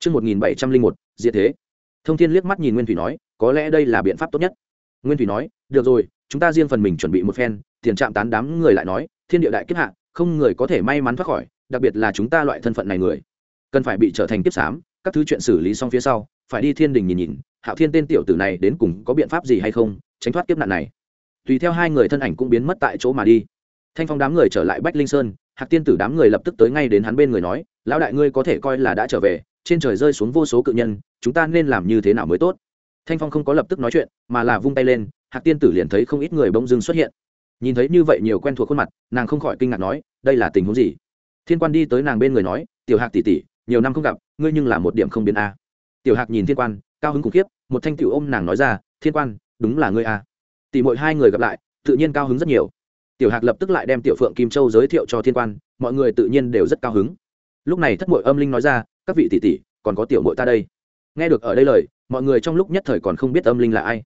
Trước 1701, diệt thế. Thông Thiên liếc mắt nhìn Nguyên Thủy nói, có lẽ đây là biện pháp tốt nhất. Nguyên Thủy nói, được rồi, chúng ta riêng phần mình chuẩn bị một phen, tiền trạm tán đám người lại nói, thiên địa đại kiếp hạ, không người có thể may mắn thoát khỏi, đặc biệt là chúng ta loại thân phận này người, cần phải bị trở thành kiếp xám, các thứ chuyện xử lý xong phía sau, phải đi thiên đình nhìn nhìn, Hạo Thiên tên tiểu tử này đến cùng có biện pháp gì hay không, tránh thoát kiếp nạn này. Tùy theo hai người thân ảnh cũng biến mất tại chỗ mà đi. Thanh Phong đám người trở lại Bách Linh Sơn, Hạc Tiên tử đám người lập tức tới ngay đến hắn bên người nói, lão đại ngươi có thể coi là đã trở về, trên trời rơi xuống vô số cự nhân, chúng ta nên làm như thế nào mới tốt? Thanh phong không có lập tức nói chuyện, mà là vung tay lên, hạc tiên tử liền thấy không ít người bỗng dưng xuất hiện. Nhìn thấy như vậy nhiều quen thuộc khuôn mặt, nàng không khỏi kinh ngạc nói, đây là tình huống gì? Thiên quan đi tới nàng bên người nói, tiểu hạc tỷ tỷ, nhiều năm không gặp, ngươi nhưng là một điểm không biến a. Tiểu hạc nhìn thiên quan, cao hứng khủng khiếp, một thanh tiểu ôm nàng nói ra, thiên quan, đúng là ngươi a. Tỷ mỗi hai người gặp lại, tự nhiên cao hứng rất nhiều. Tiểu hạc lập tức lại đem tiểu phượng kim châu giới thiệu cho thiên quan, mọi người tự nhiên đều rất cao hứng. Lúc này thất mội âm linh nói ra các vị tỷ tỷ, còn có tiểu mội ta đây. Nghe được ở đây lời, mọi người trong lúc nhất thời còn không biết âm linh là ai.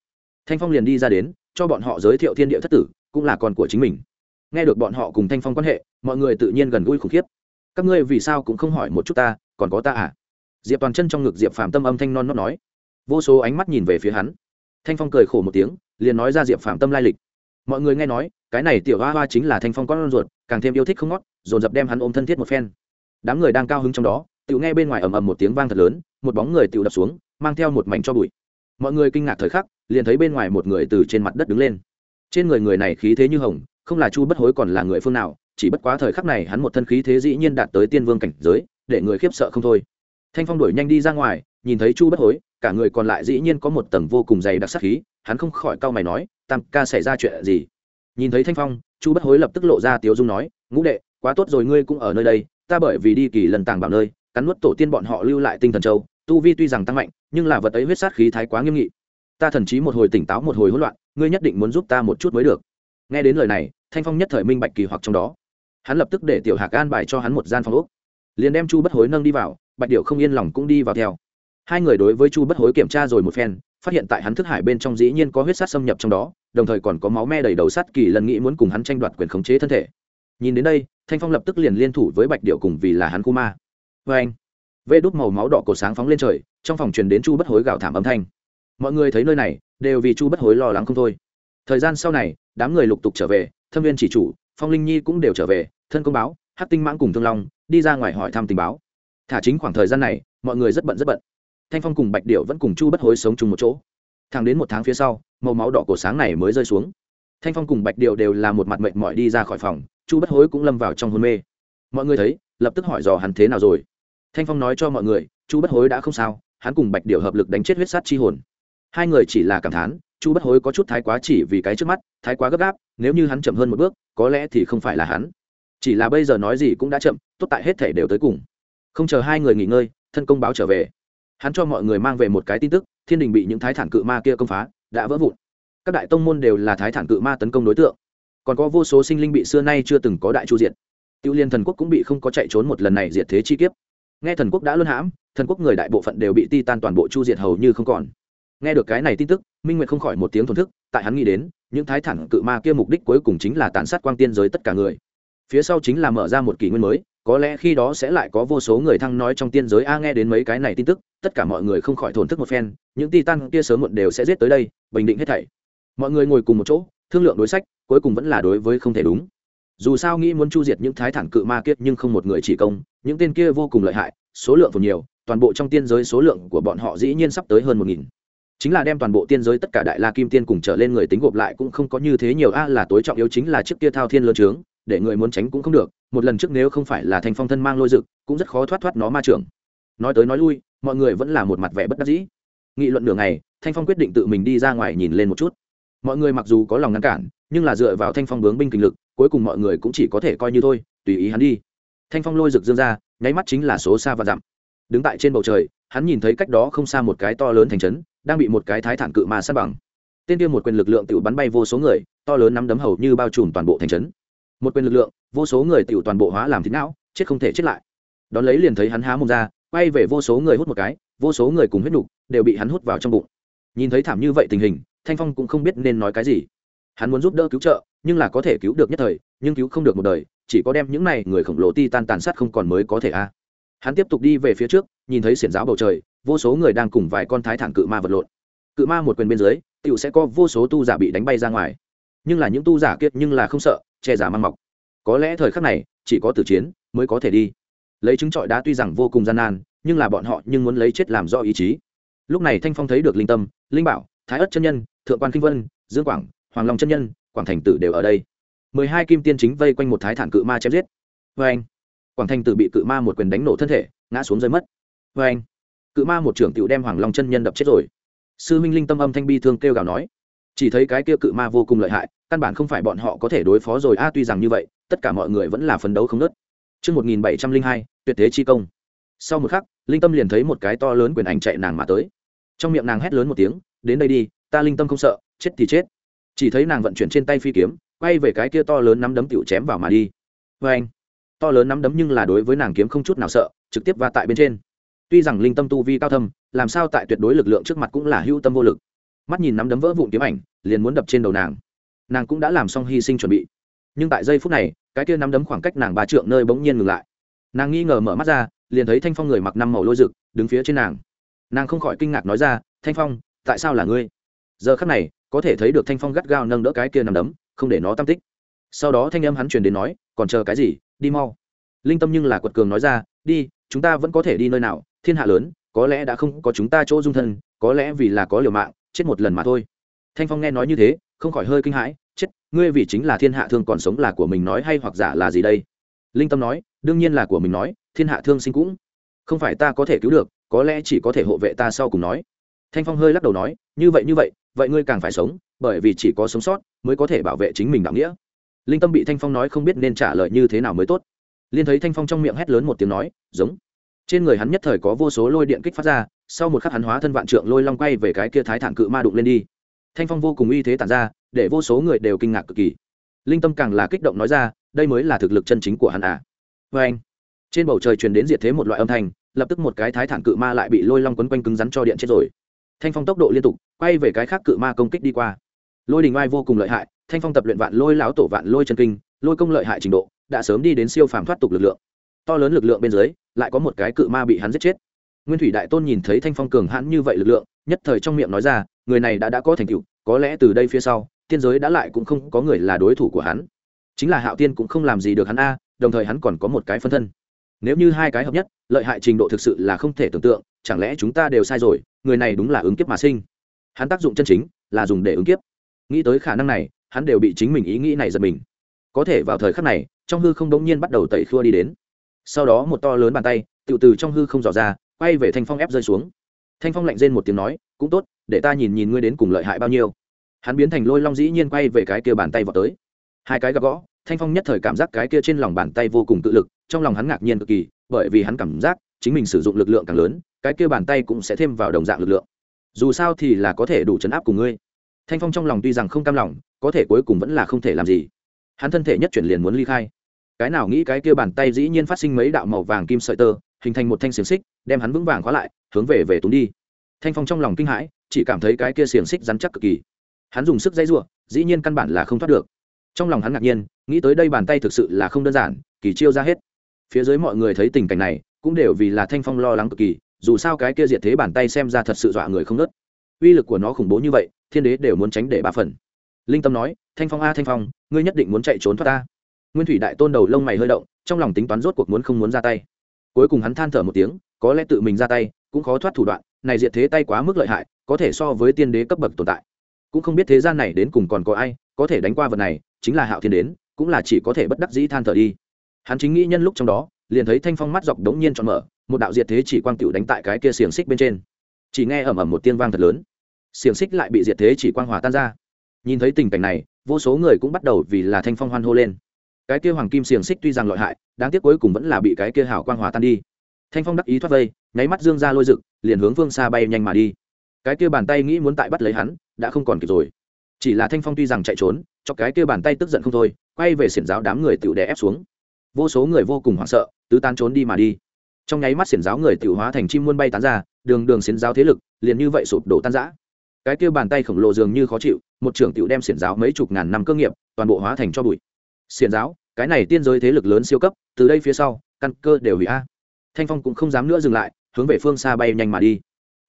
Thanh phong liền đi ra đến, cho bọn họ giới thiệu thiên địa thất tử, cũng là con của chính mình. Nghe được bọn họ cùng thanh phong quan hệ, mọi người tự nhiên gần gũi khủng khiếp. Các ngươi vì sao cũng không hỏi một chút ta, còn có ta à? Diệp toàn chân trong ngực diệp phàm tâm âm thanh non nót nói. Vô số ánh mắt nhìn về phía hắn. Thanh phong cười khổ một tiếng, liền nói ra diệp phàm tâm lai lịch. Mọi người nghe nói, cái này tiểu hoa hoa chính là thanh phong con ruột, càng thêm yêu thích không ngót, dồn dập đem hắn ôm thân thiết một phen. Đám người đang cao hứng trong đó tự nghe bên ngoài ầm ầm một tiếng vang thật lớn, một bóng người tự đập xuống, mang theo một mảnh cho bụi. Mọi người kinh ngạc thời khắc, liền thấy bên ngoài một người từ trên mặt đất đứng lên. Trên người người này khí thế như hồng, không là chu bất hối còn là người phương nào, chỉ bất quá thời khắc này hắn một thân khí thế dĩ nhiên đạt tới tiên vương cảnh giới, để người khiếp sợ không thôi. Thanh phong đuổi nhanh đi ra ngoài, nhìn thấy chu bất hối, cả người còn lại dĩ nhiên có một tầng vô cùng dày đặc sắc khí, hắn không khỏi cau mày nói, tam ca xảy ra chuyện gì? Nhìn thấy thanh phong, chu bất hối lập tức lộ ra tiếu dung nói, ngũ đệ, quá tốt rồi, ngươi cũng ở nơi đây, ta bởi vì đi kỳ lần tàng bảo nơi cắn nuốt tổ tiên bọn họ lưu lại tinh thần châu, tu vi tuy rằng tăng mạnh, nhưng là vật ấy huyết sát khí thái quá nghiêm nghị. Ta thần chí một hồi tỉnh táo một hồi hỗn loạn, ngươi nhất định muốn giúp ta một chút mới được. Nghe đến lời này, thanh phong nhất thời minh bạch kỳ hoặc trong đó. Hắn lập tức để tiểu hạc an bài cho hắn một gian phòng úc liền đem chu bất hối nâng đi vào, bạch điệu không yên lòng cũng đi vào theo. Hai người đối với chu bất hối kiểm tra rồi một phen, phát hiện tại hắn thức hải bên trong dĩ nhiên có huyết sát xâm nhập trong đó, đồng thời còn có máu me đầy đầu sắt kỳ lần nghĩ muốn cùng hắn tranh đoạt quyền khống chế thân thể. Nhìn đến đây, thanh phong lập tức liền liên thủ với bạch điệu cùng vì là hắn khu ma vê anh. Vê đốt màu máu đỏ cổ sáng phóng lên trời, trong phòng truyền đến chu bất hối gào thảm âm thanh. Mọi người thấy nơi này, đều vì chu bất hối lo lắng không thôi. Thời gian sau này, đám người lục tục trở về, thâm viên chỉ chủ, phong linh nhi cũng đều trở về, thân công báo hát tinh mãng cùng thương long, đi ra ngoài hỏi thăm tình báo. Thả chính khoảng thời gian này, mọi người rất bận rất bận. Thanh phong cùng bạch điệu vẫn cùng chu bất hối sống chung một chỗ. Thẳng đến một tháng phía sau, màu máu đỏ cổ sáng này mới rơi xuống. Thanh phong cùng bạch điệu đều là một mặt mệt mỏi đi ra khỏi phòng, chu bất hối cũng lâm vào trong hôn mê. Mọi người thấy, lập tức hỏi dò hắn thế nào rồi thanh phong nói cho mọi người, chu bất hối đã không sao, hắn cùng bạch điệu hợp lực đánh chết huyết sát chi hồn. Hai người chỉ là cảm thán, chu bất hối có chút thái quá chỉ vì cái trước mắt, thái quá gấp gáp, nếu như hắn chậm hơn một bước, có lẽ thì không phải là hắn. Chỉ là bây giờ nói gì cũng đã chậm, tốt tại hết thể đều tới cùng. Không chờ hai người nghỉ ngơi, thân công báo trở về. Hắn cho mọi người mang về một cái tin tức, thiên đình bị những thái thản cự ma kia công phá, đã vỡ vụn. Các đại tông môn đều là thái thản cự ma tấn công đối tượng. Còn có vô số sinh linh bị xưa nay chưa từng có đại chu diện tiêu liên thần quốc cũng bị không có chạy trốn một lần này diệt thế chi kiếp nghe thần quốc đã luân hãm, thần quốc người đại bộ phận đều bị ti tan toàn bộ chu diệt hầu như không còn. Nghe được cái này tin tức, minh nguyệt không khỏi một tiếng thổn thức, tại hắn nghĩ đến, những thái thẳng cự ma kia mục đích cuối cùng chính là tàn sát quang tiên giới tất cả người. Phía sau chính là mở ra một kỷ nguyên mới, có lẽ khi đó sẽ lại có vô số người thăng nói trong tiên giới, a, nghe đến mấy cái này tin tức, tất cả mọi người không khỏi thổn thức một phen, những ti tan kia sớm muộn đều sẽ giết tới đây, bình định hết thảy. Mọi người ngồi cùng một chỗ, thương lượng đối sách, cuối cùng vẫn là đối với không thể đúng. Dù sao nghĩ muốn chu diệt những thái thản cự ma kiết nhưng không một người chỉ công những tên kia vô cùng lợi hại, số lượng phồn nhiều, toàn bộ trong tiên giới số lượng của bọn họ dĩ nhiên sắp tới hơn một nghìn. Chính là đem toàn bộ tiên giới tất cả đại la kim tiên cùng trở lên người tính gộp lại cũng không có như thế nhiều, a, là tối trọng yếu chính là trước kia thao thiên lớn trướng, để người muốn tránh cũng không được, một lần trước nếu không phải là thanh phong thân mang lôi dực, cũng rất khó thoát thoát nó ma trưởng. Nói tới nói lui, mọi người vẫn là một mặt vẻ bất đắc dĩ. Nghị luận nửa ngày, thanh phong quyết định tự mình đi ra ngoài nhìn lên một chút. Mọi người mặc dù có lòng ngăn cản, nhưng là dựa vào thanh phong bướng binh kinh lực, cuối cùng mọi người cũng chỉ có thể coi như thôi, tùy ý hắn đi thanh phong lôi rực dương ra, nháy mắt chính là số xa và dặm. Đứng tại trên bầu trời, hắn nhìn thấy cách đó không xa một cái to lớn thành trấn, đang bị một cái thái thản cự mà sát bằng. Tên kia một quyền lực lượng tự bắn bay vô số người, to lớn nắm đấm hầu như bao trùm toàn bộ thành trấn. Một quyền lực lượng, vô số người tự toàn bộ hóa làm thịt não, chết không thể chết lại. Đón lấy liền thấy hắn há mồm ra, quay về vô số người hút một cái, vô số người cùng huyết nục đều bị hắn hút vào trong bụng. Nhìn thấy thảm như vậy tình hình, thanh phong cũng không biết nên nói cái gì. Hắn muốn giúp đỡ cứu trợ, nhưng là có thể cứu được nhất thời, nhưng cứu không được một đời chỉ có đem những này người khổng lồ ti tan tàn sát không còn mới có thể a. Hắn tiếp tục đi về phía trước, nhìn thấy xiển giáo bầu trời, vô số người đang cùng vài con thái thản cự ma vật lộn. Cự ma một quyền bên dưới tựu sẽ có vô số tu giả bị đánh bay ra ngoài. Nhưng là những tu giả kiệt nhưng là không sợ, che giả mang mọc. Có lẽ thời khắc này, chỉ có tử chiến mới có thể đi. Lấy trứng trọi đá tuy rằng vô cùng gian nan, nhưng là bọn họ nhưng muốn lấy chết làm do ý chí. Lúc này thanh phong thấy được linh tâm, linh bảo, thái ất chân nhân, thượng quan kinh vân, dương quảng, hoàng long chân nhân, quảng thành tử đều ở đây mười hai kim tiên chính vây quanh một thái thản cự ma chém giết. Vê anh. Quảng thành tử bị cự ma một quyền đánh nổ thân thể ngã xuống rơi mất. Vê anh. Cự ma một trưởng tiểu đem hoàng long chân nhân đập chết rồi. Sư minh linh tâm âm thanh bi thương kêu gào nói chỉ thấy cái kia cự ma vô cùng lợi hại căn bản không phải bọn họ có thể đối phó rồi. A tuy rằng như vậy tất cả mọi người vẫn là phấn đấu không nớt Trước 1702, tuyệt thế chi công. Sau một khắc, Linh Tâm liền thấy một cái to lớn quyền ảnh chạy nàng mà tới. Trong miệng nàng hét lớn một tiếng, "Đến đây đi, ta Linh Tâm không sợ, chết thì chết." Chỉ thấy nàng vận chuyển trên tay phi kiếm, quay về cái kia to lớn nắm đấm tiểu chém vào mà đi. Và anh, to lớn nắm đấm nhưng là đối với nàng kiếm không chút nào sợ, trực tiếp va tại bên trên. Tuy rằng Linh Tâm tu vi cao thâm, làm sao tại tuyệt đối lực lượng trước mặt cũng là hữu tâm vô lực. Mắt nhìn nắm đấm vỡ vụn kiếm ảnh, liền muốn đập trên đầu nàng. Nàng cũng đã làm xong hy sinh chuẩn bị. Nhưng tại giây phút này, cái kia nắm đấm khoảng cách nàng ba trượng nơi bỗng nhiên ngừng lại nàng nghi ngờ mở mắt ra liền thấy thanh phong người mặc năm màu lôi rực đứng phía trên nàng nàng không khỏi kinh ngạc nói ra thanh phong tại sao là ngươi giờ khắc này có thể thấy được thanh phong gắt gao nâng đỡ cái kia nằm đấm không để nó tam tích. Sau đó thanh âm hắn truyền đến nói, còn chờ cái gì? Đi mau. Linh tâm nhưng là quật cường nói ra, đi, chúng ta vẫn có thể đi nơi nào? Thiên hạ lớn, có lẽ đã không có chúng ta chỗ dung thân, có lẽ vì là có liều mạng, chết một lần mà thôi. Thanh phong nghe nói như thế, không khỏi hơi kinh hãi, chết, ngươi vì chính là thiên hạ thương còn sống là của mình nói hay hoặc giả là gì đây? Linh tâm nói, đương nhiên là của mình nói, thiên hạ thương sinh cũng không phải ta có thể cứu được, có lẽ chỉ có thể hộ vệ ta sau cùng nói. Thanh phong hơi lắc đầu nói, như vậy như vậy vậy ngươi càng phải sống, bởi vì chỉ có sống sót mới có thể bảo vệ chính mình đạo nghĩa. Linh tâm bị thanh phong nói không biết nên trả lời như thế nào mới tốt. Liên thấy thanh phong trong miệng hét lớn một tiếng nói, giống. Trên người hắn nhất thời có vô số lôi điện kích phát ra, sau một khắc hắn hóa thân vạn trượng lôi long quay về cái kia thái thản cự ma đụng lên đi. Thanh phong vô cùng uy thế tản ra, để vô số người đều kinh ngạc cực kỳ. Linh tâm càng là kích động nói ra, đây mới là thực lực chân chính của hắn à? Vê anh, trên bầu trời truyền đến diệt thế một loại âm thanh, lập tức một cái thái thản cự ma lại bị lôi long quấn quanh cứng rắn cho điện chết rồi. Thanh phong tốc độ liên tục quay về cái khác cự ma công kích đi qua. Lôi đình oai vô cùng lợi hại, thanh phong tập luyện vạn lôi láo tổ vạn lôi chân kinh, lôi công lợi hại trình độ, đã sớm đi đến siêu phàm thoát tục lực lượng. To lớn lực lượng bên dưới, lại có một cái cự ma bị hắn giết chết. Nguyên thủy đại tôn nhìn thấy thanh phong cường hãn như vậy lực lượng, nhất thời trong miệng nói ra, người này đã đã có thành tựu, có lẽ từ đây phía sau, tiên giới đã lại cũng không có người là đối thủ của hắn. Chính là hạo tiên cũng không làm gì được hắn a, đồng thời hắn còn có một cái phân thân. Nếu như hai cái hợp nhất, lợi hại trình độ thực sự là không thể tưởng tượng, chẳng lẽ chúng ta đều sai rồi, người này đúng là ứng kiếp mà sinh hắn tác dụng chân chính là dùng để ứng kiếp. Nghĩ tới khả năng này, hắn đều bị chính mình ý nghĩ này giật mình. Có thể vào thời khắc này, trong hư không đống nhiên bắt đầu tẩy khua đi đến. Sau đó một to lớn bàn tay tự từ trong hư không dò ra, quay về thanh phong ép rơi xuống. Thanh phong lạnh rên một tiếng nói, cũng tốt, để ta nhìn nhìn ngươi đến cùng lợi hại bao nhiêu. Hắn biến thành lôi long dĩ nhiên quay về cái kia bàn tay vào tới. Hai cái gặp gõ thanh phong nhất thời cảm giác cái kia trên lòng bàn tay vô cùng tự lực, trong lòng hắn ngạc nhiên cực kỳ, bởi vì hắn cảm giác chính mình sử dụng lực lượng càng lớn, cái kia bàn tay cũng sẽ thêm vào đồng dạng lực lượng dù sao thì là có thể đủ chấn áp cùng ngươi. Thanh phong trong lòng tuy rằng không cam lòng, có thể cuối cùng vẫn là không thể làm gì. Hắn thân thể nhất chuyển liền muốn ly khai. Cái nào nghĩ cái kia bàn tay dĩ nhiên phát sinh mấy đạo màu vàng kim sợi tơ, hình thành một thanh xiềng xích, đem hắn vững vàng khóa lại, hướng về về túng đi. Thanh phong trong lòng kinh hãi, chỉ cảm thấy cái kia xiềng xích rắn chắc cực kỳ. Hắn dùng sức dây giụa, dĩ nhiên căn bản là không thoát được. Trong lòng hắn ngạc nhiên, nghĩ tới đây bàn tay thực sự là không đơn giản, kỳ chiêu ra hết. Phía dưới mọi người thấy tình cảnh này, cũng đều vì là thanh phong lo lắng cực kỳ dù sao cái kia diệt thế bàn tay xem ra thật sự dọa người không nớt. Uy lực của nó khủng bố như vậy, thiên đế đều muốn tránh để ba phần. Linh tâm nói, thanh phong a, thanh phong, ngươi nhất định muốn chạy trốn thoát ta. Nguyên thủy đại tôn đầu lông mày hơi động, trong lòng tính toán rốt cuộc muốn không muốn ra tay. Cuối cùng hắn than thở một tiếng, có lẽ tự mình ra tay, cũng khó thoát thủ đoạn, này diệt thế tay quá mức lợi hại, có thể so với tiên đế cấp bậc tồn tại. Cũng không biết thế gian này đến cùng còn có ai, có thể đánh qua vật này, chính là hạo thiên đến, cũng là chỉ có thể bất đắc dĩ than thở đi. Hắn chính nghĩ nhân lúc trong đó, liền thấy thanh phong mắt dọc đống nhiên tròn mở một đạo diệt thế chỉ quang tựu đánh tại cái kia xiềng xích bên trên. Chỉ nghe ầm ầm một tiếng vang thật lớn. Xiềng xích lại bị diệt thế chỉ quang hòa tan ra. Nhìn thấy tình cảnh này, vô số người cũng bắt đầu vì là thanh phong hoan hô lên. Cái kia hoàng kim xiềng xích tuy rằng lợi hại, đáng tiếc cuối cùng vẫn là bị cái kia hảo quang hòa tan đi. Thanh phong đắc ý thoát vây, nháy mắt dương ra lôi rực, liền hướng phương xa bay nhanh mà đi. Cái kia bàn tay nghĩ muốn tại bắt lấy hắn, đã không còn kịp rồi. Chỉ là thanh phong tuy rằng chạy trốn, cho cái kia bàn tay tức giận không thôi, quay về xiển giáo đám người tựu đè ép xuống. Vô số người vô cùng hoảng sợ, tứ tán trốn đi mà đi trong nháy mắt xiển giáo người tiểu hóa thành chim muôn bay tán ra, đường đường xiển giáo thế lực liền như vậy sụp đổ tan rã. Cái kia bàn tay khổng lồ dường như khó chịu, một trưởng tiểu đem xiển giáo mấy chục ngàn năm cơ nghiệp toàn bộ hóa thành cho bụi. Xiển giáo, cái này tiên giới thế lực lớn siêu cấp, từ đây phía sau, căn cơ đều hủy a. Thanh phong cũng không dám nữa dừng lại, hướng về phương xa bay nhanh mà đi.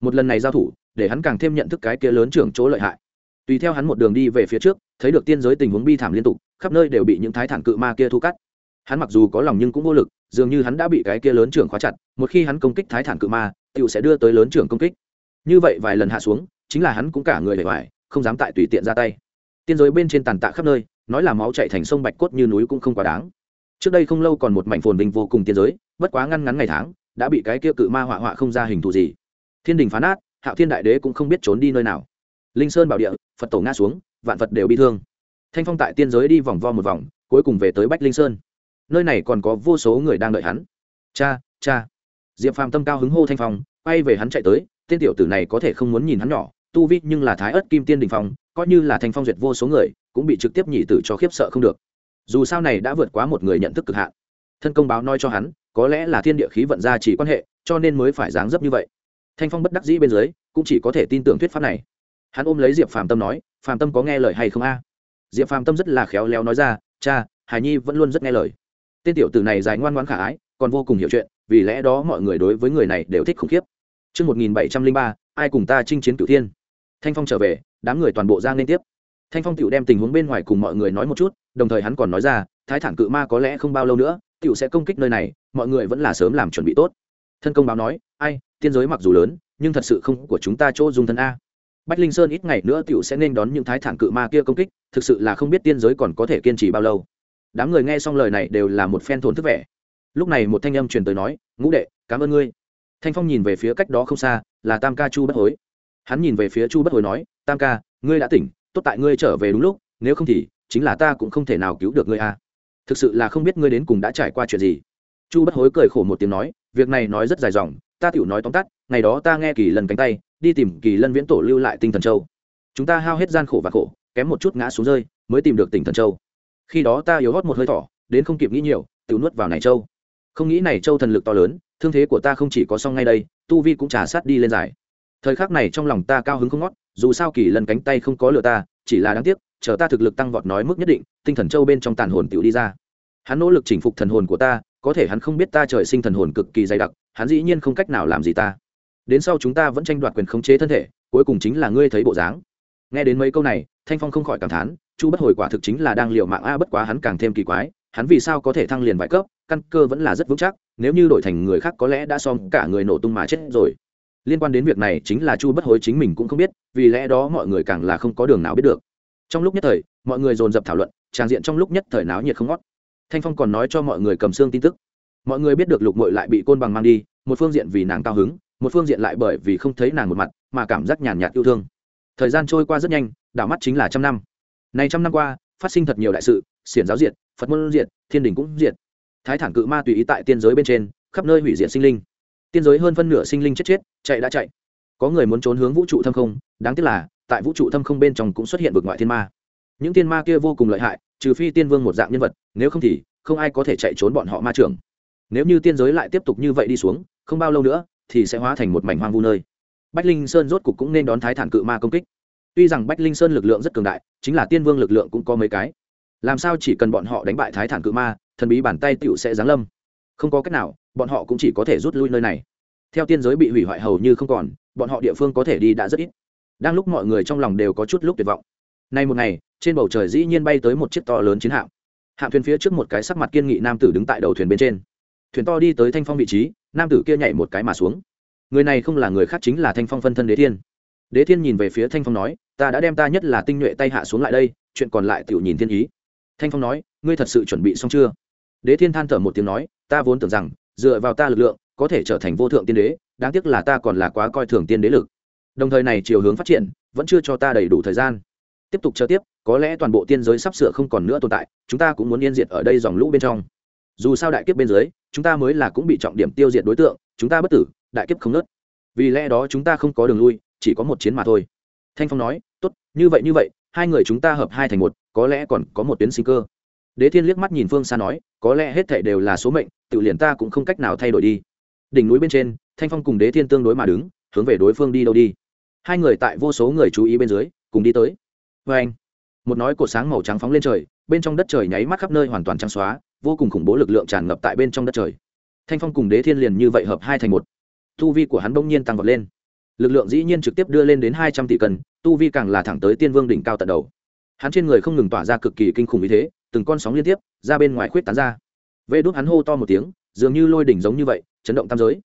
Một lần này giao thủ, để hắn càng thêm nhận thức cái kia lớn trưởng chỗ lợi hại. Tùy theo hắn một đường đi về phía trước, thấy được tiên giới tình huống bi thảm liên tục, khắp nơi đều bị những thái thản cự ma kia thu cắt. Hắn mặc dù có lòng nhưng cũng vô lực dường như hắn đã bị cái kia lớn trưởng khóa chặt, một khi hắn công kích thái thản cự ma tựu sẽ đưa tới lớn trưởng công kích. Như vậy vài lần hạ xuống, chính là hắn cũng cả người bề ngoài không dám tại tùy tiện ra tay. Tiên giới bên trên tàn tạ khắp nơi, nói là máu chạy thành sông bạch cốt như núi cũng không quá đáng. Trước đây không lâu còn một mảnh phồn vinh vô cùng tiên giới, bất quá ngăn ngắn ngày tháng, đã bị cái kia cự ma họa họa không ra hình thù gì. Thiên đình phá nát, hạo thiên đại đế cũng không biết trốn đi nơi nào. Linh sơn bảo địa, phật tổ ngã xuống, vạn phật đều bị thương. Thanh phong tại tiên giới đi vòng vo một vòng, cuối cùng về tới bách linh sơn nơi này còn có vô số người đang đợi hắn. Cha cha. Diệp phàm tâm cao hứng hô thanh phong, quay về hắn chạy tới, tên tiểu tử này có thể không muốn nhìn hắn nhỏ, tu vi nhưng là thái ớt kim tiên đình phong, coi như là thanh phong duyệt vô số người, cũng bị trực tiếp nhị tử cho khiếp sợ không được. Dù sao này đã vượt quá một người nhận thức cực hạn. Thân công báo nói cho hắn, có lẽ là thiên địa khí vận ra chỉ quan hệ, cho nên mới phải dáng dấp như vậy. Thanh phong bất đắc dĩ bên dưới, cũng chỉ có thể tin tưởng thuyết pháp này. Hắn ôm lấy diệp phàm tâm nói, phàm tâm có nghe lời hay không a? Diệp phàm tâm rất là khéo léo nói ra, cha, hải nhi vẫn luôn rất nghe lời tên tiểu tử này dài ngoan ngoãn khả ái còn vô cùng hiểu chuyện vì lẽ đó mọi người đối với người này đều thích khủng khiếp Trước 1703, ai cùng ta chinh chiến cửu thiên. Thanh Phong trở về, đám người toàn bộ ra liên tiếp. Thanh Phong tiểu đem tình huống bên ngoài cùng mọi người nói một chút, đồng thời hắn còn nói ra, Thái Thản Cự Ma có lẽ không bao lâu nữa, tiểu sẽ công kích nơi này, mọi người vẫn là sớm làm chuẩn bị tốt. Thân công báo nói, ai, tiên giới mặc dù lớn, nhưng thật sự không của chúng ta chỗ dung thân a. Bách Linh Sơn ít ngày nữa tiểu sẽ nên đón những Thái Thản Cự Ma kia công kích, thực sự là không biết tiên giới còn có thể kiên trì bao lâu đám người nghe xong lời này đều là một phen thốn thức vẻ. Lúc này một thanh âm truyền tới nói, ngũ đệ, cảm ơn ngươi. Thanh phong nhìn về phía cách đó không xa, là tam ca chu bất hối. Hắn nhìn về phía chu bất hối nói, tam ca, ngươi đã tỉnh, tốt tại ngươi trở về đúng lúc, nếu không thì, chính là ta cũng không thể nào cứu được ngươi a. Thực sự là không biết ngươi đến cùng đã trải qua chuyện gì. Chu bất hối cười khổ một tiếng nói, việc này nói rất dài dòng, ta tiểu nói tóm tắt, ngày đó ta nghe kỳ lần cánh tay, đi tìm kỳ lân viễn tổ lưu lại tinh thần châu. Chúng ta hao hết gian khổ và khổ, kém một chút ngã xuống rơi, mới tìm được tỉnh thần châu khi đó ta yếu hót một hơi thỏ đến không kịp nghĩ nhiều, tự nuốt vào này châu không nghĩ này châu thần lực to lớn, thương thế của ta không chỉ có xong ngay đây, tu vi cũng trả sát đi lên dài thời khắc này trong lòng ta cao hứng không ngót, dù sao kỳ lần cánh tay không có lựa ta, chỉ là đáng tiếc, chờ ta thực lực tăng vọt nói mức nhất định, tinh thần châu bên trong tàn hồn tiểu đi ra. Hắn nỗ lực chỉnh phục thần hồn của ta, có thể hắn không biết ta trời sinh thần hồn cực kỳ dày đặc, hắn dĩ nhiên không cách nào làm gì ta. Đến sau chúng ta vẫn tranh đoạt quyền khống chế thân thể, cuối cùng chính là ngươi thấy bộ dáng. Nghe đến mấy câu này, thanh phong không khỏi cảm thán chu bất hồi quả thực chính là đang liều mạng a, bất quá hắn càng thêm kỳ quái, hắn vì sao có thể thăng liền vài cấp, căn cơ vẫn là rất vững chắc, nếu như đổi thành người khác có lẽ đã xong cả người nổ tung mà chết rồi. Liên quan đến việc này chính là chu bất hối chính mình cũng không biết, vì lẽ đó mọi người càng là không có đường nào biết được. Trong lúc nhất thời, mọi người dồn dập thảo luận, tràng diện trong lúc nhất thời náo nhiệt không ngót. Thanh phong còn nói cho mọi người cầm xương tin tức. Mọi người biết được lục mội lại bị côn bằng mang đi, một phương diện vì nàng cao hứng, một phương diện lại bởi vì không thấy nàng một mặt, mà cảm giác nhàn nhạt yêu thương. Thời gian trôi qua rất nhanh, đảo mắt chính là trăm năm này trăm năm qua, phát sinh thật nhiều đại sự, xiển giáo diệt, phật môn diệt, thiên đình cũng diệt. Thái thản cự ma tùy ý tại tiên giới bên trên, khắp nơi hủy diệt sinh linh. Tiên giới hơn phân nửa sinh linh chết chết, chạy đã chạy. Có người muốn trốn hướng vũ trụ thâm không, đáng tiếc là, tại vũ trụ thâm không bên trong cũng xuất hiện vực ngoại thiên ma. Những thiên ma kia vô cùng lợi hại, trừ phi tiên vương một dạng nhân vật, nếu không thì không ai có thể chạy trốn bọn họ ma trưởng. Nếu như tiên giới lại tiếp tục như vậy đi xuống, không bao lâu nữa, thì sẽ hóa thành một mảnh hoang vu nơi. Bách linh sơn rốt cục cũng nên đón thái thản cự ma công kích tuy rằng bách linh sơn lực lượng rất cường đại, chính là tiên vương lực lượng cũng có mấy cái. Làm sao chỉ cần bọn họ đánh bại thái thản cự ma, thần bí bàn tay tựu sẽ giáng lâm? Không có cách nào, bọn họ cũng chỉ có thể rút lui nơi này. Theo tiên giới bị hủy hoại hầu như không còn, bọn họ địa phương có thể đi đã rất ít. Đang lúc mọi người trong lòng đều có chút lúc tuyệt vọng. Nay một ngày, trên bầu trời dĩ nhiên bay tới một chiếc to lớn chiến hạm. Hạm thuyền phía trước một cái sắc mặt kiên nghị nam tử đứng tại đầu thuyền bên trên. Thuyền to đi tới thanh phong vị trí, nam tử kia nhảy một cái mà xuống. Người này không là người khác chính là thanh phong phân thân đế thiên đế thiên nhìn về phía thanh phong nói, ta đã đem ta nhất là tinh nhuệ tay hạ xuống lại đây, chuyện còn lại Tiểu nhìn thiên ý. Thanh phong nói, ngươi thật sự chuẩn bị xong chưa? Đế thiên than thở một tiếng nói, ta vốn tưởng rằng, dựa vào ta lực lượng, có thể trở thành vô thượng tiên đế, đáng tiếc là ta còn là quá coi thường tiên đế lực. Đồng thời này chiều hướng phát triển, vẫn chưa cho ta đầy đủ thời gian. Tiếp tục chờ tiếp, có lẽ toàn bộ tiên giới sắp sửa không còn nữa tồn tại, chúng ta cũng muốn yên diệt ở đây dòng lũ bên trong. Dù sao đại kiếp bên dưới, chúng ta mới là cũng bị trọng điểm tiêu diệt đối tượng, chúng ta bất tử, đại kiếp không nớt vì lẽ đó chúng ta không có đường lui chỉ có một chiến mà thôi. Thanh phong nói, tốt, như vậy như vậy, hai người chúng ta hợp hai thành một, có lẽ còn có một tuyến sinh cơ. Đế thiên liếc mắt nhìn phương xa nói, có lẽ hết thệ đều là số mệnh, tự liền ta cũng không cách nào thay đổi đi. Đỉnh núi bên trên, thanh phong cùng đế thiên tương đối mà đứng, hướng về đối phương đi đâu đi. Hai người tại vô số người chú ý bên dưới, cùng đi tới. Vê anh, một nói cột sáng màu trắng phóng lên trời, bên trong đất trời nháy mắt khắp nơi hoàn toàn trắng xóa, vô cùng khủng bố lực lượng tràn ngập tại bên trong đất trời. Thanh phong cùng đế thiên liền như vậy hợp hai thành một. Thu vi của hắn bỗng nhiên tăng vọt lên lực lượng dĩ nhiên trực tiếp đưa lên đến hai trăm tỷ cân, tu vi càng là thẳng tới tiên vương đỉnh cao tận đầu. Hắn trên người không ngừng tỏa ra cực kỳ kinh khủng như thế, từng con sóng liên tiếp, ra bên ngoài khuyết tán ra. Vê đốt hắn hô to một tiếng, dường như lôi đỉnh giống như vậy, chấn động tam giới.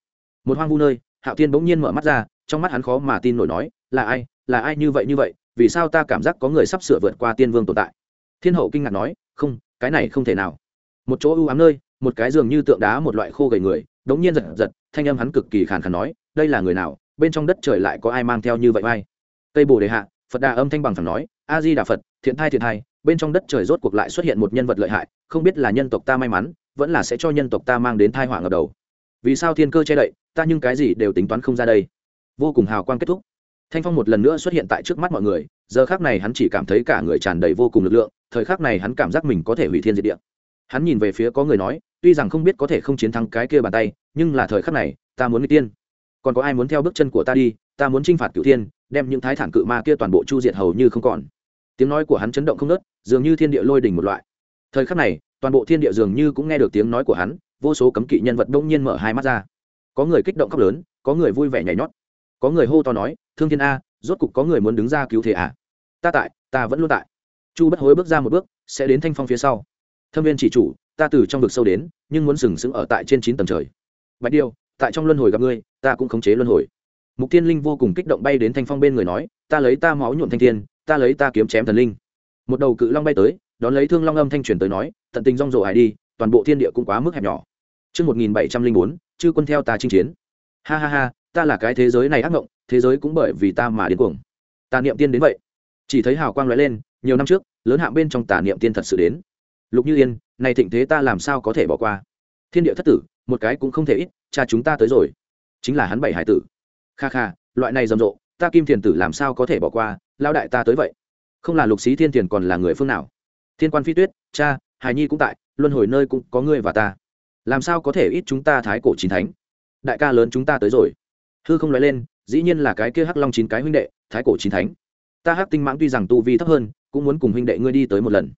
Một hoang vu nơi, hạo thiên bỗng nhiên mở mắt ra, trong mắt hắn khó mà tin nổi nói, là ai là ai như vậy như vậy, vì sao ta cảm giác có người sắp sửa vượt qua tiên vương tồn tại? Thiên hậu kinh ngạc nói, không, cái này không thể nào. Một chỗ ưu ám nơi, một cái giường như tượng đá một loại khô gầy người, đống nhiên giật giật, thanh âm hắn cực kỳ khàn khàn nói, đây là người nào bên trong đất trời lại có ai mang theo như vậy vai tây bồ đề hạ, phật đà âm thanh bằng thẳng nói, a di đà phật, thiện thai thiện thai, bên trong đất trời rốt cuộc lại xuất hiện một nhân vật lợi hại, không biết là nhân tộc ta may mắn, vẫn là sẽ cho nhân tộc ta mang đến thai họa ngập đầu. Vì sao thiên cơ che đậy, ta nhưng cái gì đều tính toán không ra đây. Vô cùng hào quang kết thúc. Thanh phong một lần nữa xuất hiện tại trước mắt mọi người, giờ khác này hắn chỉ cảm thấy cả người tràn đầy vô cùng lực lượng, thời khắc này hắn cảm giác mình có thể hủy thiên diệt địa. Hắn nhìn về phía có người nói, tuy rằng không biết có thể không chiến thắng cái kia bàn tay, nhưng là thời khắc này, ta muốn n tiên còn có ai muốn theo bước chân của ta đi, ta muốn t r i n h phạt cựu thiên, đem những thái thản cự ma kia toàn bộ chu diệt hầu như không còn. Tiếng nói của hắn chấn động không nớt dường như thiên địa lôi đỉnh một loại. Thời khắc này, toàn bộ thiên địa dường như cũng nghe được tiếng nói của hắn, vô số cấm kỵ nhân vật đông nhiên mở hai mắt ra. Có người kích động khóc lớn, có người vui vẻ nhảy nhót. Có người hô to nói, thương thiên a, rốt cục có người muốn đứng ra cứu thế à? Ta tại, ta vẫn luôn tại. Chu bất hối bước ra một bước, sẽ đến thanh phong phía sau. Thâm viên chỉ chủ, ta từ trong vực sâu đến, nhưng muốn sừng sững ở tại trên chín tầng trời. Bạch điêu tại trong luân hồi gặp ngươi ta cũng khống chế luân hồi mục tiên linh vô cùng kích động bay đến thanh phong bên người nói ta lấy ta máu nhuộm thanh thiên ta lấy ta kiếm chém thần linh một đầu cự long bay tới đón lấy thương long âm thanh truyền tới nói tận tình rong rộ hải đi toàn bộ thiên địa cũng quá mức hẹp nhỏ Trước 1704, chư quân theo ta chinh chiến. Ha ha ha, ta là cái thế giới này ác mộng, thế giới cũng bởi vì ta mà điên cuồng. Ta niệm tiên đến vậy. Chỉ thấy hào quang lóe lên, nhiều năm trước, lớn hạng bên trong tà niệm tiên thật sự đến. Lục Như Yên, này thịnh thế ta làm sao có thể bỏ qua? Thiên địa thất tử, một cái cũng không thể ít, cha chúng ta tới rồi. Chính là hắn bảy hải tử. Kha kha, loại này rầm rộ, ta Kim Thiền tử làm sao có thể bỏ qua, lao đại ta tới vậy. Không là Lục Xí Thiên Thiền còn là người phương nào? Thiên Quan Phi Tuyết, cha, Hải Nhi cũng tại, luân hồi nơi cũng có ngươi và ta. Làm sao có thể ít chúng ta thái cổ chín thánh? Đại ca lớn chúng ta tới rồi. Hư không nói lên, dĩ nhiên là cái kia Hắc Long chín cái huynh đệ, thái cổ chín thánh. Ta Hắc Tinh Mãng tuy rằng tu vi thấp hơn, cũng muốn cùng huynh đệ ngươi đi tới một lần.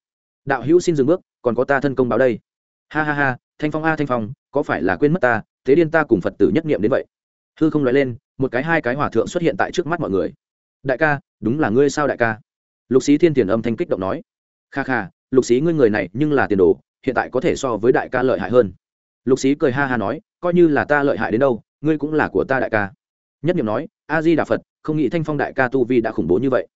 Đạo hữu xin dừng bước, còn có ta thân công báo đây. Ha ha ha, Thanh Phong a Thanh Phong, có phải là quên mất ta, thế điên ta cùng Phật tử nhất niệm đến vậy. Hư không nói lên, một cái hai cái hòa thượng xuất hiện tại trước mắt mọi người. Đại ca, đúng là ngươi sao đại ca? Lục Sĩ Thiên Tiền âm thanh kích động nói. Kha kha, Lục Sĩ ngươi người này nhưng là tiền đồ, hiện tại có thể so với đại ca lợi hại hơn. Lục Sĩ cười ha ha nói, coi như là ta lợi hại đến đâu, ngươi cũng là của ta đại ca nhất niệm nói a di đà phật không nghĩ thanh phong đại ca tu vi đã khủng bố như vậy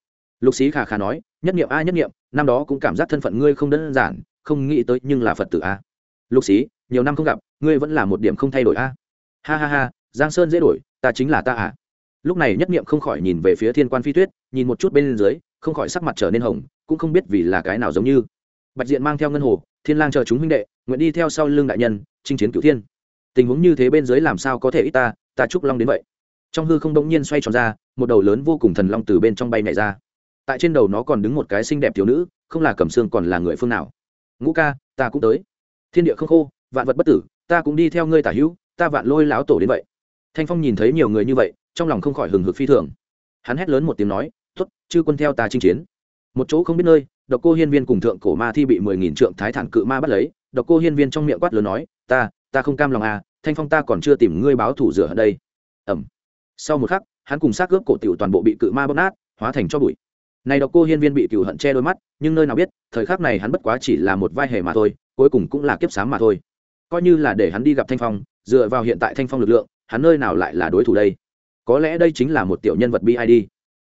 lục sĩ khà khà nói nhất niệm a nhất niệm năm đó cũng cảm giác thân phận ngươi không đơn giản không nghĩ tới nhưng là phật tử a lục sĩ nhiều năm không gặp, ngươi vẫn là một điểm không thay đổi a. Ha ha ha, giang sơn dễ đổi, ta chính là ta à. Lúc này nhất niệm không khỏi nhìn về phía thiên quan phi tuyết, nhìn một chút bên dưới, không khỏi sắc mặt trở nên hồng, cũng không biết vì là cái nào giống như. Bạch diện mang theo ngân hồ, thiên lang chờ chúng huynh đệ, nguyện đi theo sau lưng đại nhân, chinh chiến cửu thiên. Tình huống như thế bên dưới làm sao có thể ít ta ta chúc long đến vậy. Trong hư không đông nhiên xoay tròn ra, một đầu lớn vô cùng thần long từ bên trong bay nhảy ra. Tại trên đầu nó còn đứng một cái xinh đẹp thiếu nữ, không là cẩm xương còn là người phương nào. Ngũ ca, ta cũng tới. Thiên địa không khô vạn vật bất tử, ta cũng đi theo ngươi tả hữu, ta vạn lôi láo tổ đến vậy. Thanh phong nhìn thấy nhiều người như vậy, trong lòng không khỏi hừng hực phi thường. Hắn hét lớn một tiếng nói t ố t chư quân theo ta chinh chiến. Một chỗ không biết nơi, độc cô hiên viên cùng thượng cổ ma thi bị mười nghìn trượng thái thản cự ma bắt lấy, độc cô hiên viên trong miệng quát lớn nói, ta ta không cam lòng à thanh phong ta còn chưa tìm ngươi báo thủ rửa ở đây. Ẩm sau một khắc, hắn cùng xác cướp cổ tiểu toàn bộ bị cự ma bóp nát, hóa thành cho bụi. Này độc cô hiên viên bị cựu hận che đôi mắt, nhưng nơi nào biết, thời khắc này hắn bất quá chỉ là một vai hề mà thôi, cuối cùng cũng là kiếp sám mà thôi coi như là để hắn đi gặp thanh phong, dựa vào hiện tại thanh phong lực lượng, hắn nơi nào lại là đối thủ đây? Có lẽ đây chính là một tiểu nhân vật bid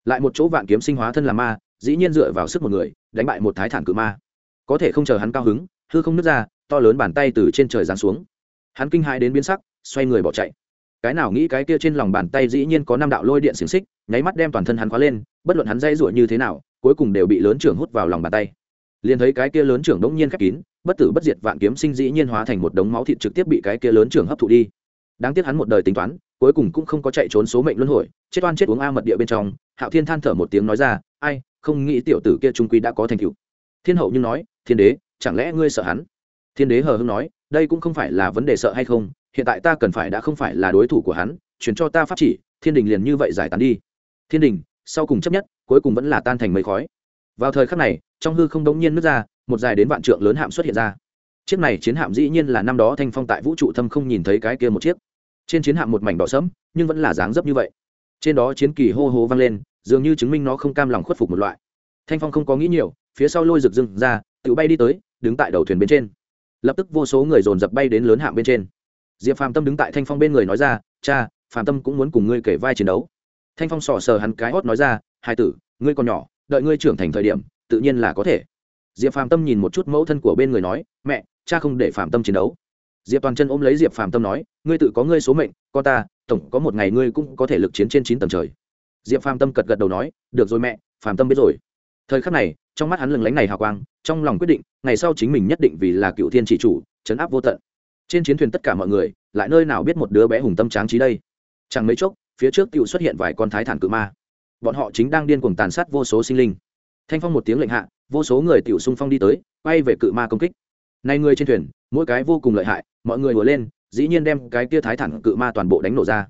lại một chỗ vạn kiếm sinh hóa thân là ma, dĩ nhiên dựa vào sức một người, đánh bại một thái thản cự ma. Có thể không chờ hắn cao hứng, hư không nứt ra, to lớn bàn tay từ trên trời giáng xuống. Hắn kinh hãi đến biến sắc, xoay người bỏ chạy. Cái nào nghĩ cái kia trên lòng bàn tay dĩ nhiên có năm đạo lôi điện xiềng xích, nháy mắt đem toàn thân hắn khóa lên, bất luận hắn dây ruột như thế nào, cuối cùng đều bị lớn trưởng hút vào lòng bàn tay. Liền thấy cái kia lớn trưởng đống nhiên khép kín bất tử bất diệt vạn kiếm sinh dĩ nhiên hóa thành một đống máu thịt trực tiếp bị cái kia lớn trưởng hấp thụ đi. Đáng tiếc hắn một đời tính toán, cuối cùng cũng không có chạy trốn số mệnh luân hồi, chết oan chết uống a mật địa bên trong, hạo thiên than thở một tiếng nói ra, ai, không nghĩ tiểu tử kia trung quy đã có thành tựu. Thiên hậu nhưng nói, thiên đế, chẳng lẽ ngươi sợ hắn? Thiên đế hờ hưng nói, đây cũng không phải là vấn đề sợ hay không, hiện tại ta cần phải đã không phải là đối thủ của hắn chuyển cho ta pháp chỉ, thiên đình liền như vậy giải tán đi. Thiên đình, sau cùng chấp nhất, cuối cùng vẫn là tan thành mây khói. Vào thời khắc này trong hư không đống nhiên nứt ra, một dài đến vạn trượng lớn hạm xuất hiện ra. Chiếc này chiến hạm dĩ nhiên là năm đó thanh phong tại vũ trụ thâm không nhìn thấy cái kia một chiếc. Trên chiến hạm một mảnh đỏ sẫm, nhưng vẫn là dáng dấp như vậy. Trên đó chiến kỳ hô hô vang lên, dường như chứng minh nó không cam lòng khuất phục một loại. Thanh phong không có nghĩ nhiều, phía sau lôi rực rừng ra, tự bay đi tới, đứng tại đầu thuyền bên trên. Lập tức vô số người dồn dập bay đến lớn hạm bên trên. Diệp phàm tâm đứng tại thanh phong bên người nói ra, cha, phàm tâm cũng muốn cùng ngươi kể vai chiến đấu. Thanh phong sỏ sờ hắn cái hót nói ra, hai tử, ngươi còn nhỏ, đợi ngươi trưởng thành thời điểm tự nhiên là có thể. Diệp phàm tâm nhìn một chút mẫu thân của bên người nói, mẹ, cha không để phàm tâm chiến đấu. Diệp toàn chân ôm lấy diệp phàm tâm nói, ngươi tự có ngươi số mệnh, con ta, tổng có một ngày ngươi cũng có thể lực chiến trên chín tầng trời. Diệp phàm tâm cật gật đầu nói, được rồi mẹ, phàm tâm biết rồi. Thời khắc này, trong mắt hắn lừng lánh này hào quang, trong lòng quyết định, ngày sau chính mình nhất định vì là cựu thiên chỉ chủ chấn áp vô tận. Trên chiến thuyền tất cả mọi người, lại nơi nào biết một đứa bé hùng tâm tráng trí đây? Chẳng mấy chốc, phía trước cựu xuất hiện vài con thái thản cự ma. Bọn họ chính đang điên cuồng tàn sát vô số sinh linh thanh phong một tiếng lệnh hạ, vô số người tiểu xung phong đi tới, quay về cự ma công kích. Nay người trên thuyền, mỗi cái vô cùng lợi hại, mọi người vừa lên, dĩ nhiên đem cái kia thái thẳng cự ma toàn bộ đánh nổ ra.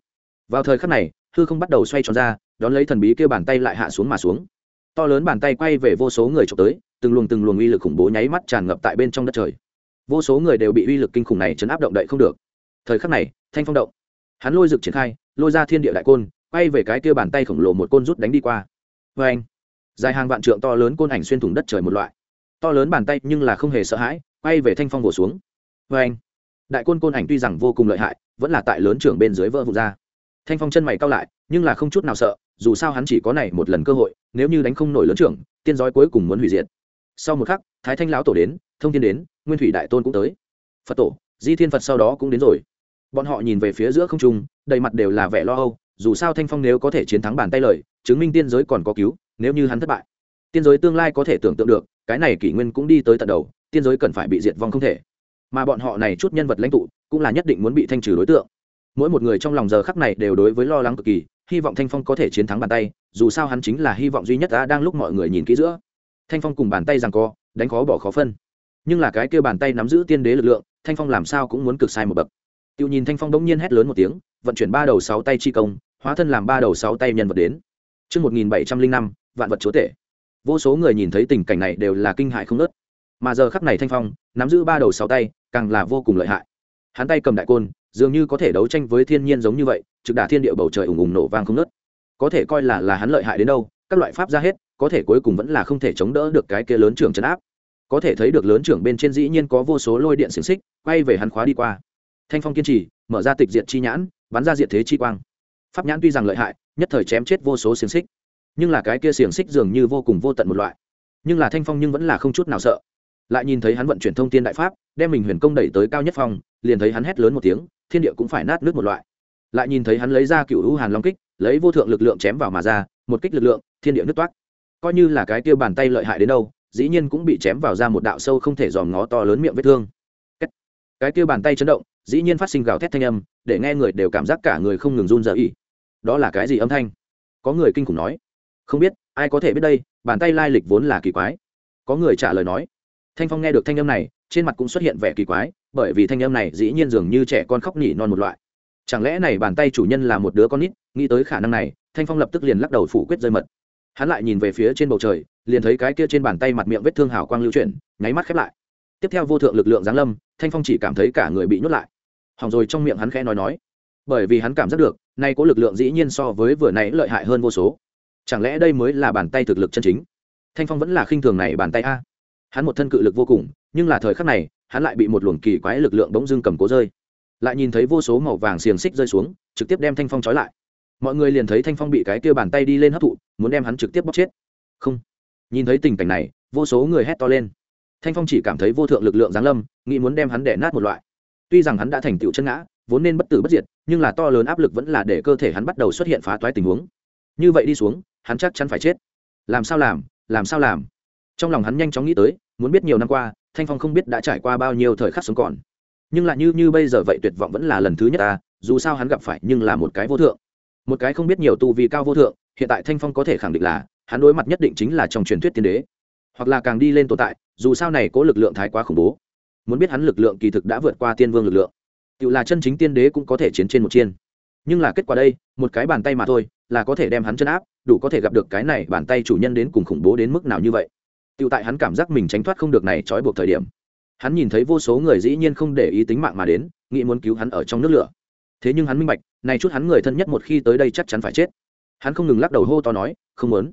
Vào thời khắc này, hư không bắt đầu xoay tròn ra, đón lấy thần bí kia bàn tay lại hạ xuống mà xuống. To lớn bàn tay quay về vô số người trộm tới, từng luồng từng luồng uy lực khủng bố nháy mắt tràn ngập tại bên trong đất trời. Vô số người đều bị uy lực kinh khủng này chấn áp động đậy không được. Thời khắc này, thanh phong động. Hắn lôi rực triển khai, lôi ra thiên địa đại côn, quay về cái kia bàn tay khổng lồ một côn rút đánh đi qua. Vê anh dài hàng vạn trượng to lớn côn ảnh xuyên thủng đất trời một loại. To lớn bàn tay nhưng là không hề sợ hãi, quay về thanh phong vỗ xuống. Vê anh, đại côn côn ảnh tuy rằng vô cùng lợi hại, vẫn là tại lớn trưởng bên dưới vỡ vụt ra. Thanh phong chân mày cao lại, nhưng là không chút nào sợ, dù sao hắn chỉ có này một lần cơ hội, nếu như đánh không nổi lớn trưởng, tiên giói cuối cùng muốn hủy diệt. Sau một khắc, thái thanh lão tổ đến, thông tin đến, nguyên thủy đại tôn cũng tới. Phật tổ, di thiên phật sau đó cũng đến rồi. Bọn họ nhìn về phía giữa không trung, đầy mặt đều là vẻ lo âu, dù sao thanh phong nếu có thể chiến thắng bàn tay lời, chứng minh tiên giới còn có cứu nếu như hắn thất bại tiên giới tương lai có thể tưởng tượng được cái này kỷ nguyên cũng đi tới tận đầu tiên giới cần phải bị diệt vong không thể. Mà bọn họ này chút nhân vật lãnh tụ cũng là nhất định muốn bị thanh trừ đối tượng. Mỗi một người trong lòng giờ khắc này đều đối với lo lắng cực kỳ hy vọng thanh phong có thể chiến thắng bàn tay dù sao hắn chính là hy vọng duy nhất đã đang lúc mọi người nhìn kỹ giữa. Thanh phong cùng bàn tay rằng co đánh khó bỏ khó phân. Nhưng là cái kêu bàn tay nắm giữ tiên đế lực lượng thanh phong làm sao cũng muốn cực sai một bậc. Tiêu nhìn thanh phong bỗng nhiên hét lớn một tiếng vận chuyển ba đầu sáu tay chi công hóa thân làm ba đầu sáu tay nhân vật đến. Trước 1705, vạn vật chúa tể. Vô số người nhìn thấy tình cảnh này đều là kinh hại không nớt. Mà giờ khắc này Thanh Phong, nắm giữ ba đầu sáu tay, càng là vô cùng lợi hại. Hắn tay cầm đại côn, dường như có thể đấu tranh với thiên nhiên giống như vậy, trực đả thiên địa bầu trời ùng ùng nổ vang không nớt. Có thể coi là là hắn lợi hại đến đâu, các loại pháp ra hết, có thể cuối cùng vẫn là không thể chống đỡ được cái kia lớn trưởng trấn áp. Có thể thấy được lớn trưởng bên trên dĩ nhiên có vô số lôi điện xiềng xích, quay về hắn khóa đi qua. Thanh Phong kiên trì, mở ra tịch diệt chi nhãn, bắn ra diệt thế chi quang pháp nhãn tuy rằng lợi hại nhất thời chém chết vô số xiềng xích nhưng là cái kia xiềng xích dường như vô cùng vô tận một loại. Nhưng là thanh phong nhưng vẫn là không chút nào sợ. Lại nhìn thấy hắn vận chuyển thông tin đại pháp, đem mình huyền công đẩy tới cao nhất phong, liền thấy hắn hét lớn một tiếng, thiên địa cũng phải nát nước một loại. Lại nhìn thấy hắn lấy ra cựu hữu hàn long kích, lấy vô thượng lực lượng chém vào mà ra, một kích lực lượng, thiên địa nứt toát coi như là cái kia bàn tay lợi hại đến đâu, dĩ nhiên cũng bị chém vào ra một đạo sâu không thể dòm ngó to lớn miệng vết thương. Cái kia bàn tay chấn động, dĩ nhiên phát sinh gào thét thanh âm, để nghe người đều cảm giác cả người không ngừng run rẩy. Đó là cái gì âm thanh? Có người kinh khủng nói không biết, ai có thể biết đây, bàn tay lai lịch vốn là kỳ quái. Có người trả lời nói. Thanh phong nghe được thanh âm này, trên mặt cũng xuất hiện vẻ kỳ quái, bởi vì thanh âm này dĩ nhiên dường như trẻ con khóc nỉ non một loại. Chẳng lẽ này bàn tay chủ nhân là một đứa con nít, nghĩ tới khả năng này, thanh phong lập tức liền lắc đầu phủ quyết rơi mật. Hắn lại nhìn về phía trên bầu trời, liền thấy cái kia trên bàn tay mặt miệng vết thương hào quang lưu chuyển, nháy mắt khép lại. Tiếp theo vô thượng lực lượng giáng lâm, thanh phong chỉ cảm thấy cả người bị nhốt lại. Hỏng rồi trong miệng hắn khẽ nói nói. Bởi vì hắn cảm giác được, nay có lực lượng dĩ nhiên so với vừa nãy lợi hại hơn vô số chẳng lẽ đây mới là bàn tay thực lực chân chính? Thanh phong vẫn là khinh thường này bàn tay a. Hắn một thân cự lực vô cùng, nhưng là thời khắc này, hắn lại bị một luồng kỳ quái lực lượng bỗng dưng cầm cố rơi. Lại nhìn thấy vô số màu vàng xiềng xích rơi xuống, trực tiếp đem thanh phong trói lại. Mọi người liền thấy thanh phong bị cái kia bàn tay đi lên hấp thụ, muốn đem hắn trực tiếp bóc chết. Không. Nhìn thấy tình cảnh này, vô số người hét to lên. Thanh phong chỉ cảm thấy vô thượng lực lượng giáng lâm, nghĩ muốn đem hắn đẻ nát một loại. Tuy rằng hắn đã thành tựu chân ngã, vốn nên bất tử bất diệt, nhưng là to lớn áp lực vẫn là để cơ thể hắn bắt đầu xuất hiện phá toái tình huống. Như vậy đi xuống hắn chắc chắn phải chết. Làm sao làm làm sao làm? Trong lòng hắn nhanh chóng nghĩ tới, muốn biết nhiều năm qua, thanh phong không biết đã trải qua bao nhiêu thời khắc sống còn. Nhưng lại như như bây giờ vậy tuyệt vọng vẫn là lần thứ nhất ta, dù sao hắn gặp phải nhưng là một cái vô thượng. Một cái không biết nhiều tu vì cao vô thượng, hiện tại thanh phong có thể khẳng định là, hắn đối mặt nhất định chính là trong truyền thuyết tiên đế. Hoặc là càng đi lên tồn tại, dù sao này có lực lượng thái quá khủng bố. Muốn biết hắn lực lượng kỳ thực đã vượt qua tiên vương lực lượng. Tự là chân chính tiên đế cũng có thể chiến trên một chiên. Nhưng là kết quả đây, một cái bàn tay mà thôi, là có thể đem hắn chân áp đủ có thể gặp được cái này bàn tay chủ nhân đến cùng khủng bố đến mức nào như vậy. Tự tại hắn cảm giác mình tránh thoát không được này trói buộc thời điểm. Hắn nhìn thấy vô số người dĩ nhiên không để ý tính mạng mà đến, nghĩ muốn cứu hắn ở trong nước lửa. Thế nhưng hắn minh bạch, này chút hắn người thân nhất một khi tới đây chắc chắn phải chết. Hắn không ngừng lắc đầu hô to nói, không muốn.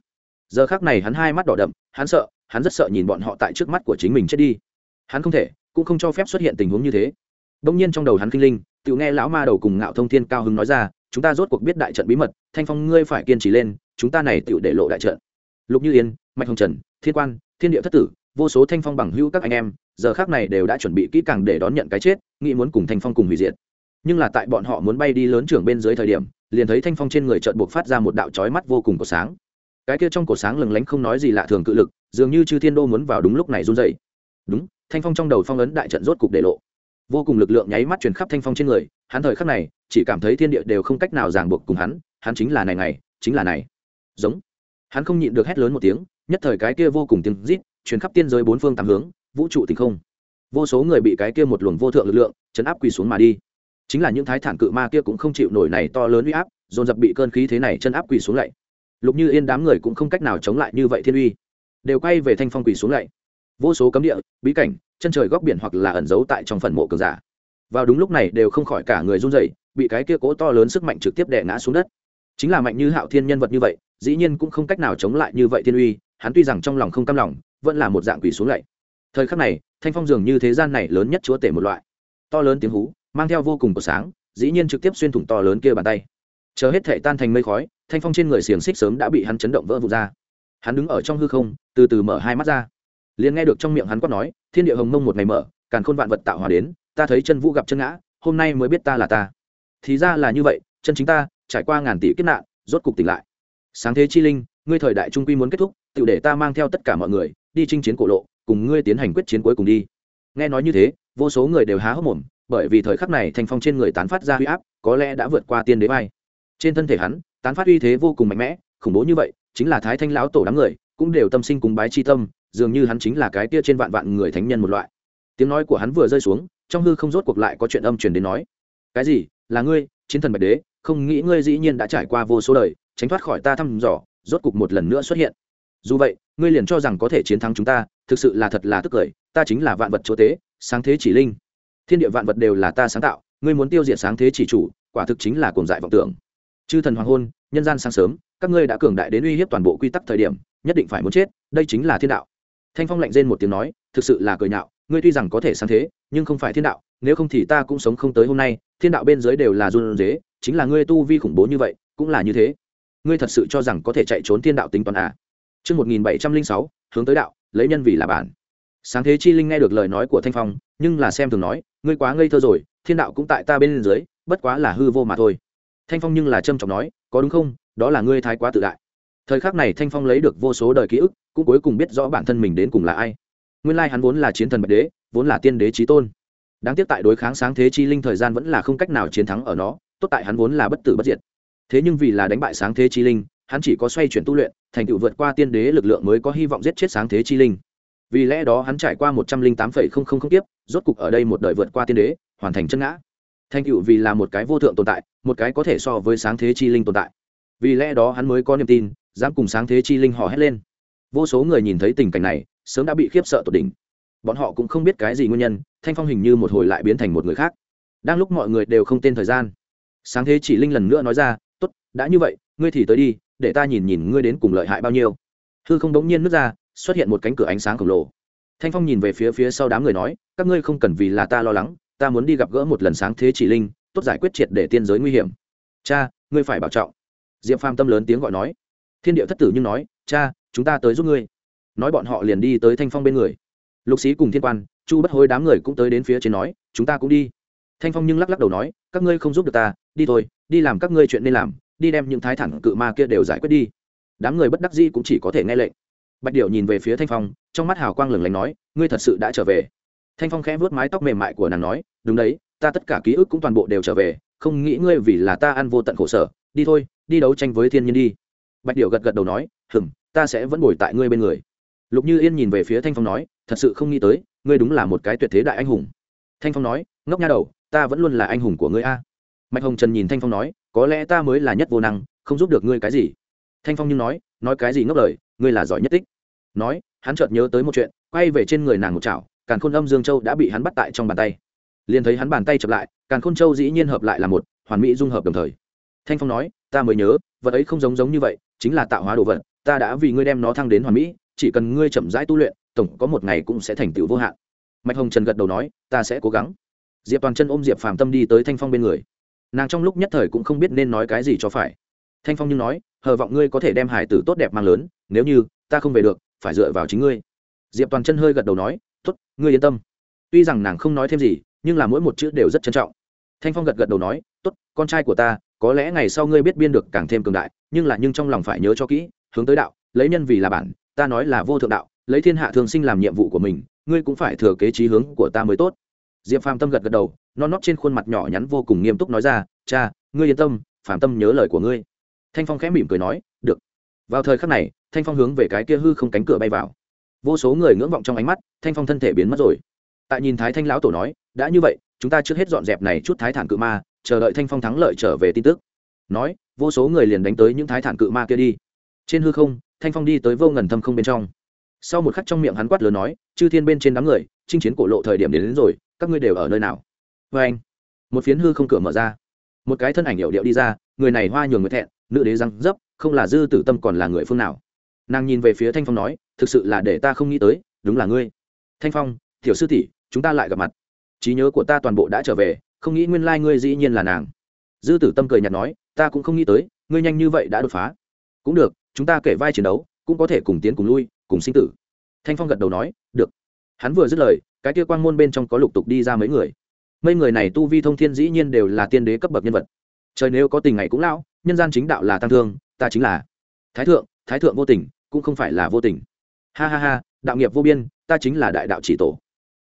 Giờ khác này hắn hai mắt đỏ đậm, hắn sợ, hắn rất sợ nhìn bọn họ tại trước mắt của chính mình chết đi. Hắn không thể, cũng không cho phép xuất hiện tình huống như thế. Bỗng nhiên trong đầu hắn kinh linh tự nghe lão ma đầu cùng ngạo thông thiên cao hứng nói ra, chúng ta rốt cuộc biết đại trận bí mật, thanh phong ngươi phải kiên trì lên chúng ta này tựu để lộ đại trận. Lục như yên, mạch hồng trần, thiên quan, thiên địa thất tử, vô số thanh phong bằng hữu các anh em, giờ khác này đều đã chuẩn bị kỹ càng để đón nhận cái chết, nghĩ muốn cùng thanh phong cùng hủy diệt. Nhưng là tại bọn họ muốn bay đi lớn trưởng bên dưới thời điểm, liền thấy thanh phong trên người trợn buộc phát ra một đạo trói mắt vô cùng của sáng. Cái kia trong cổ sáng lừng lánh không nói gì lạ thường cự lực, dường như chư thiên đô muốn vào đúng lúc này run dậy đúng, thanh phong trong đầu phong ấn đại trận rốt cục để lộ. Vô cùng lực lượng nháy mắt truyền khắp thanh phong trên người, hắn thời khắc này chỉ cảm thấy thiên địa đều không cách nào ràng buộc cùng hắn hắn chính là này này, chính là này giống. Hắn không nhịn được hét lớn một tiếng, nhất thời cái kia vô cùng tiếng rít chuyến khắp tiên giới bốn phương tám hướng, vũ trụ tình không. Vô số người bị cái kia một luồng vô thượng lực lượng, chấn áp quỳ xuống mà đi. Chính là những thái thản cự ma kia cũng không chịu nổi này to lớn uy áp, dồn dập bị cơn khí thế này chân áp quỳ xuống lại. Lục như yên đám người cũng không cách nào chống lại như vậy thiên uy, đều quay về thanh phong quỳ xuống lại. Vô số cấm địa, bí cảnh, chân trời góc biển hoặc là ẩn giấu tại trong phần mộ cường giả. Vào đúng lúc này đều không khỏi cả người run rẩy, bị cái kia cố to lớn sức mạnh trực tiếp đè ngã xuống đất. Chính là mạnh như hạo thiên nhân vật như vậy dĩ nhiên cũng không cách nào chống lại như vậy thiên uy, hắn tuy rằng trong lòng không cam lòng, vẫn là một dạng quỷ xuống lạy. Thời khắc này, thanh phong dường như thế gian này lớn nhất chúa tể một loại. To lớn tiếng hú, mang theo vô cùng của sáng, dĩ nhiên trực tiếp xuyên thủng to lớn kia bàn tay. Chờ hết thể tan thành mây khói, thanh phong trên người xiềng xích sớm đã bị hắn chấn động vỡ vụt ra. Hắn đứng ở trong hư không, từ từ mở hai mắt ra. Liền nghe được trong miệng hắn quát nói, thiên địa hồng mông một ngày mở, càn khôn vạn vật tạo hòa đến, ta thấy chân vũ gặp chân ngã, hôm nay mới biết ta là ta. Thì ra là như vậy, chân chính ta, trải qua ngàn tỷ kiếp nạn, rốt cục tỉnh lại sáng thế chi linh, ngươi thời đại trung quy muốn kết thúc tự để ta mang theo tất cả mọi người, đi chinh chiến cổ lộ, cùng ngươi tiến hành quyết chiến cuối cùng đi. Nghe nói như thế, vô số người đều há hốc mồm, bởi vì thời khắc này thanh phong trên người tán phát ra huy áp, có lẽ đã vượt qua tiên đế vai. Trên thân thể hắn, tán phát uy thế vô cùng mạnh mẽ, khủng bố như vậy, chính là thái thanh lão tổ đám người, cũng đều tâm sinh cùng bái chi tâm, dường như hắn chính là cái kia trên vạn vạn người thánh nhân một loại. Tiếng nói của hắn vừa rơi xuống, trong hư không rốt cuộc lại có chuyện âm truyền đến nói. Cái gì? Là ngươi? Chiến thần bạch đế? Không nghĩ ngươi dĩ nhiên đã trải qua vô số đời tránh thoát khỏi ta thăm dò, rốt cục một lần nữa xuất hiện. Dù vậy, ngươi liền cho rằng có thể chiến thắng chúng ta, thực sự là thật là tức cười, ta chính là vạn vật chúa tế, sáng thế chỉ linh. Thiên địa vạn vật đều là ta sáng tạo, ngươi muốn tiêu diệt sáng thế chỉ chủ, quả thực chính là cồn dại vọng tưởng. Chư thần hoàng hôn, nhân gian sáng sớm, các ngươi đã cường đại đến uy hiếp toàn bộ quy tắc thời điểm, nhất định phải muốn chết, đây chính là thiên đạo. Thanh phong lạnh rên một tiếng nói, thực sự là cười nhạo, ngươi tuy rằng có thể sáng thế, nhưng không phải thiên đạo, nếu không thì ta cũng sống không tới hôm nay, thiên đạo bên dưới đều là run dế chính là ngươi tu vi khủng bố như vậy, cũng là như thế ngươi thật sự cho rằng có thể chạy trốn thiên đạo tính toán à Chương 1706, hướng tới đạo, lấy nhân vì là bản. Sáng thế chi linh nghe được lời nói của Thanh Phong, nhưng là xem thường nói, ngươi quá ngây thơ rồi, thiên đạo cũng tại ta bên dưới, bất quá là hư vô mà thôi. Thanh Phong nhưng là trâm trọng nói, có đúng không, đó là ngươi thái quá tự đại. Thời khắc này Thanh Phong lấy được vô số đời ký ức, cũng cuối cùng biết rõ bản thân mình đến cùng là ai. Nguyên lai hắn vốn là chiến thần bạch đế, vốn là tiên đế chí tôn. Đáng tiếc tại đối kháng sáng thế chi linh thời gian vẫn là không cách nào chiến thắng ở nó, tốt tại hắn vốn là bất tử bất diệt. Thế nhưng vì là đánh bại sáng thế chi linh, hắn chỉ có xoay chuyển tu luyện thành tựu vượt qua tiên đế lực lượng mới có hy vọng giết chết sáng thế chi linh. Vì lẽ đó hắn trải qua một trăm linh tám phẩy không không không tiếp rốt cục ở đây một đời vượt qua tiên đế hoàn thành chân ngã. Thành tựu vì là một cái vô thượng tồn tại một cái có thể so với sáng thế chi linh tồn tại. Vì lẽ đó hắn mới có niềm tin dám cùng sáng thế chi linh hò hét lên. Vô số người nhìn thấy tình cảnh này sớm đã bị khiếp sợ tột đỉnh. Bọn họ cũng không biết cái gì nguyên nhân thanh phong hình như một hồi lại biến thành một người khác. Đang lúc mọi người đều không tên thời gian sáng thế chỉ linh lần nữa nói ra đã như vậy, ngươi thì tới đi, để ta nhìn nhìn ngươi đến cùng lợi hại bao nhiêu. Hư không đống nhiên nước ra, xuất hiện một cánh cửa ánh sáng khổng lồ. Thanh phong nhìn về phía phía sau đám người nói, các ngươi không cần vì là ta lo lắng, ta muốn đi gặp gỡ một lần sáng thế chỉ linh, tốt giải quyết triệt để tiên giới nguy hiểm. Cha, ngươi phải bảo trọng. Diệp phàm tâm lớn tiếng gọi nói. Thiên điệu thất tử nhưng nói, cha, chúng ta tới giúp ngươi. Nói bọn họ liền đi tới thanh phong bên người. Lục sĩ cùng thiên quan, chu bất hối đám người cũng tới đến phía trên nói, chúng ta cũng đi. Thanh phong nhưng lắc lắc đầu nói, các ngươi không giúp được ta, đi thôi, đi làm các ngươi chuyện nên làm đi đem những thái thẳng cự ma kia đều giải quyết đi. Đám người bất đắc dĩ cũng chỉ có thể nghe lệnh. Bạch điệu nhìn về phía thanh phong, trong mắt hào quang lừng lánh nói, ngươi thật sự đã trở về. Thanh phong khẽ vớt mái tóc mềm mại của nàng nói, đúng đấy, ta tất cả ký ức cũng toàn bộ đều trở về, không nghĩ ngươi vì là ta ăn vô tận khổ sở, đi thôi, đi đấu tranh với thiên nhiên đi. Bạch điệu gật gật đầu nói hừng ta sẽ vẫn bồi tại ngươi bên người. Lục như yên nhìn về phía thanh phong nói, thật sự không nghĩ tới, ngươi đúng là một cái tuyệt thế đại anh hùng. Thanh phong nói, ngốc nha đầu, ta vẫn luôn là anh hùng của ngươi a mạch hồng trần nhìn thanh phong nói, có lẽ ta mới là nhất vô năng, không giúp được ngươi cái gì. Thanh phong nhưng nói nói cái gì ngốc lời, ngươi là giỏi nhất tích. Nói, hắn chợt nhớ tới một chuyện, quay về trên người nàng một chảo, càn khôn âm dương châu đã bị hắn bắt tại trong bàn tay. Liền thấy hắn bàn tay chập lại, càn khôn châu dĩ nhiên hợp lại là một, hoàn mỹ dung hợp đồng thời. Thanh phong nói, ta mới nhớ, vật ấy không giống giống như vậy, chính là tạo hóa đồ vật, ta đã vì ngươi đem nó thăng đến hoàn mỹ, chỉ cần ngươi chậm rãi tu luyện, tổng có một ngày cũng sẽ thành tựu vô hạn. Mạch hồng trần gật đầu nói, ta sẽ cố gắng. Diệp toàn chân ôm diệp phàm tâm đi tới thanh phong bên người nàng trong lúc nhất thời cũng không biết nên nói cái gì cho phải. Thanh phong nhưng nói, hờ vọng ngươi có thể đem hải tử tốt đẹp mang lớn, nếu như ta không về được, phải dựa vào chính ngươi. Diệp toàn chân hơi gật đầu nói t ố t ngươi yên tâm. Tuy rằng nàng không nói thêm gì, nhưng là mỗi một chữ đều rất trân trọng. Thanh phong gật gật đầu nói t ố t con trai của ta, có lẽ ngày sau ngươi biết biên được càng thêm cường đại, nhưng là nhưng trong lòng phải nhớ cho kỹ, hướng tới đạo, lấy nhân vì là bản, ta nói là vô thượng đạo, lấy thiên hạ thường sinh làm nhiệm vụ của mình, ngươi cũng phải thừa kế trí hướng của ta mới tốt. Diệp phàm tâm gật gật đầu non nót trên khuôn mặt nhỏ nhắn vô cùng nghiêm túc nói ra cha ngươi yên tâm phản tâm nhớ lời của ngươi. Thanh phong khẽ mỉm cười nói được. Vào thời khắc này thanh phong hướng về cái kia hư không cánh cửa bay vào. Vô số người ngưỡng vọng trong ánh mắt thanh phong thân thể biến mất rồi. Tại nhìn thái thanh lão tổ nói đã như vậy chúng ta trước hết dọn dẹp này chút thái thản cự ma chờ đợi thanh phong thắng lợi trở về tin tức. Nói vô số người liền đánh tới những thái thản cự ma kia đi. Trên hư không thanh phong đi tới vô ngần thâm không bên trong. Sau một khắc trong miệng hắn quát lớn nói chư thiên bên trên đám người chinh chiến cổ lộ thời điểm đến, đến rồi các ngươi đều ở nơi nào? Vê anh. Một phiến hư không cửa mở ra. Một cái thân ảnh hiệu điệu đi ra, người này hoa nhường người thẹn, nữ đế răng dấp, không là dư tử tâm còn là người phương nào. Nàng nhìn về phía thanh phong nói, thực sự là để ta không nghĩ tới, đúng là ngươi. Thanh phong, tiểu sư tỷ, chúng ta lại gặp mặt. Trí nhớ của ta toàn bộ đã trở về, không nghĩ nguyên lai、like、ngươi dĩ nhiên là nàng. Dư tử tâm cười nhạt nói, ta cũng không nghĩ tới, ngươi nhanh như vậy đã đột phá. Cũng được, chúng ta kể vai chiến đấu, cũng có thể cùng tiến cùng lui, cùng sinh tử. Thanh phong gật đầu nói, được. Hắn vừa dứt lời, cái kia quang môn bên trong có lục tục đi ra mấy người mấy người này tu vi thông thiên dĩ nhiên đều là tiên đế cấp bậc nhân vật. Trời nếu có tình ngày cũng lão, nhân gian chính đạo là tăng thương, ta chính là thái thượng thái thượng vô tình, cũng không phải là vô tình. Ha ha ha, đạo nghiệp vô biên, ta chính là đại đạo chỉ tổ.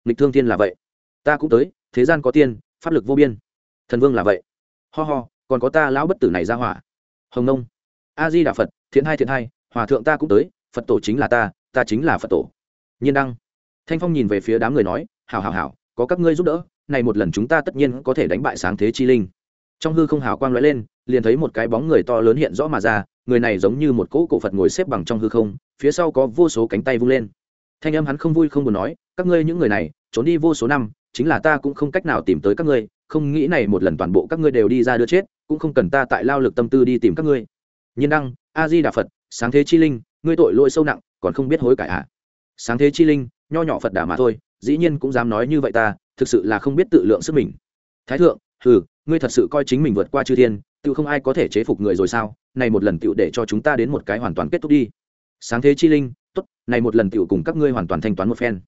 Nghịch thương thiên là vậy. Ta cũng tới, thế gian có tiên, pháp lực vô biên. Thần vương là vậy. Ho ho, còn có ta lão bất tử này ra hỏa. Hồng nông. A di đà phật, thiện hai thiện hai, hòa thượng ta cũng tới, phật tổ chính là ta ta chính là phật tổ. Nhiên đăng. Thanh phong nhìn về phía đám người nói hào hào hào có các ngươi giúp đỡ này một lần chúng ta tất nhiên có thể đánh bại sáng thế chi linh. Trong hư không hào quang lóe lên, liền thấy một cái bóng người to lớn hiện rõ mà ra, người này giống như một cỗ cổ phật ngồi xếp bằng trong hư không, phía sau có vô số cánh tay vung lên. Thanh âm hắn không vui không buồn nói, các ngươi những người này, trốn đi vô số năm, chính là ta cũng không cách nào tìm tới các ngươi, không nghĩ này một lần toàn bộ các ngươi đều đi ra đưa chết, cũng không cần ta tại lao lực tâm tư đi tìm các ngươi. Nhiên đăng a di đà phật, sáng thế chi linh, ngươi tội lỗi sâu nặng, còn không biết hối cải ạ à. sáng thế chi linh, nho nhỏ phật đà mà thôi, dĩ nhiên cũng dám nói như vậy ta thực sự là không biết tự lượng sức mình. Thái thượng, hừ, ngươi thật sự coi chính mình vượt qua chư thiên, tự không ai có thể chế phục người rồi sao? Này một lần tựu để cho chúng ta đến một cái hoàn toàn kết thúc đi. Sáng thế chi linh, tốt, này một lần tựu cùng các ngươi hoàn toàn thanh toán một phen.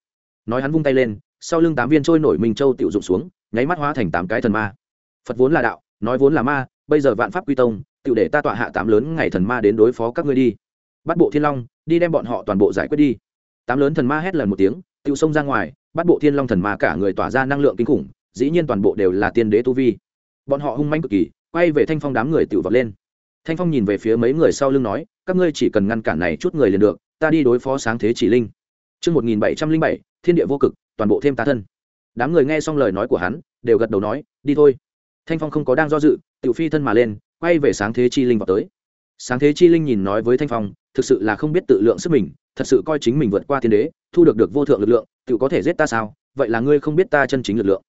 Nói hắn vung tay lên, sau lưng tám viên trôi nổi minh châu tựu rụng xuống, nháy mắt hóa thành tám cái thần ma. Phật vốn là đạo, nói vốn là ma, bây giờ vạn pháp quy tông tựu để ta tọa hạ tám lớn ngày thần ma đến đối phó các ngươi đi. Bắt bộ thiên long, đi đem bọn họ toàn bộ giải quyết đi. Tám lớn thần ma hét lần một tiếng tựu xông ra ngoài bắt bộ thiên long thần ma cả người tỏa ra năng lượng kinh khủng dĩ nhiên toàn bộ đều là tiên đế tu vi bọn họ hung manh cực kỳ quay về thanh phong đám người tự vọt lên thanh phong nhìn về phía mấy người sau lưng nói các ngươi chỉ cần ngăn cản này chút người liền được ta đi đối phó sáng thế chỉ linh Trước 1707, thiên địa vô cực, toàn bộ thêm ta thân. Đám người nghe xong lời nói của hắn, đều gật đầu nói, đi thôi. Thanh Phong không có đang do dự, tiểu phi thân mà lên, quay về sáng thế chi linh vào tới. Sáng thế chi linh nhìn nói với Thanh Phong, thực sự là không biết tự lượng sức mình, thật sự coi chính mình vượt qua thiên đế, thu được được vô thượng lực lượng, tự có thể giết ta sao? Vậy là ngươi không biết ta chân chính lực lượng.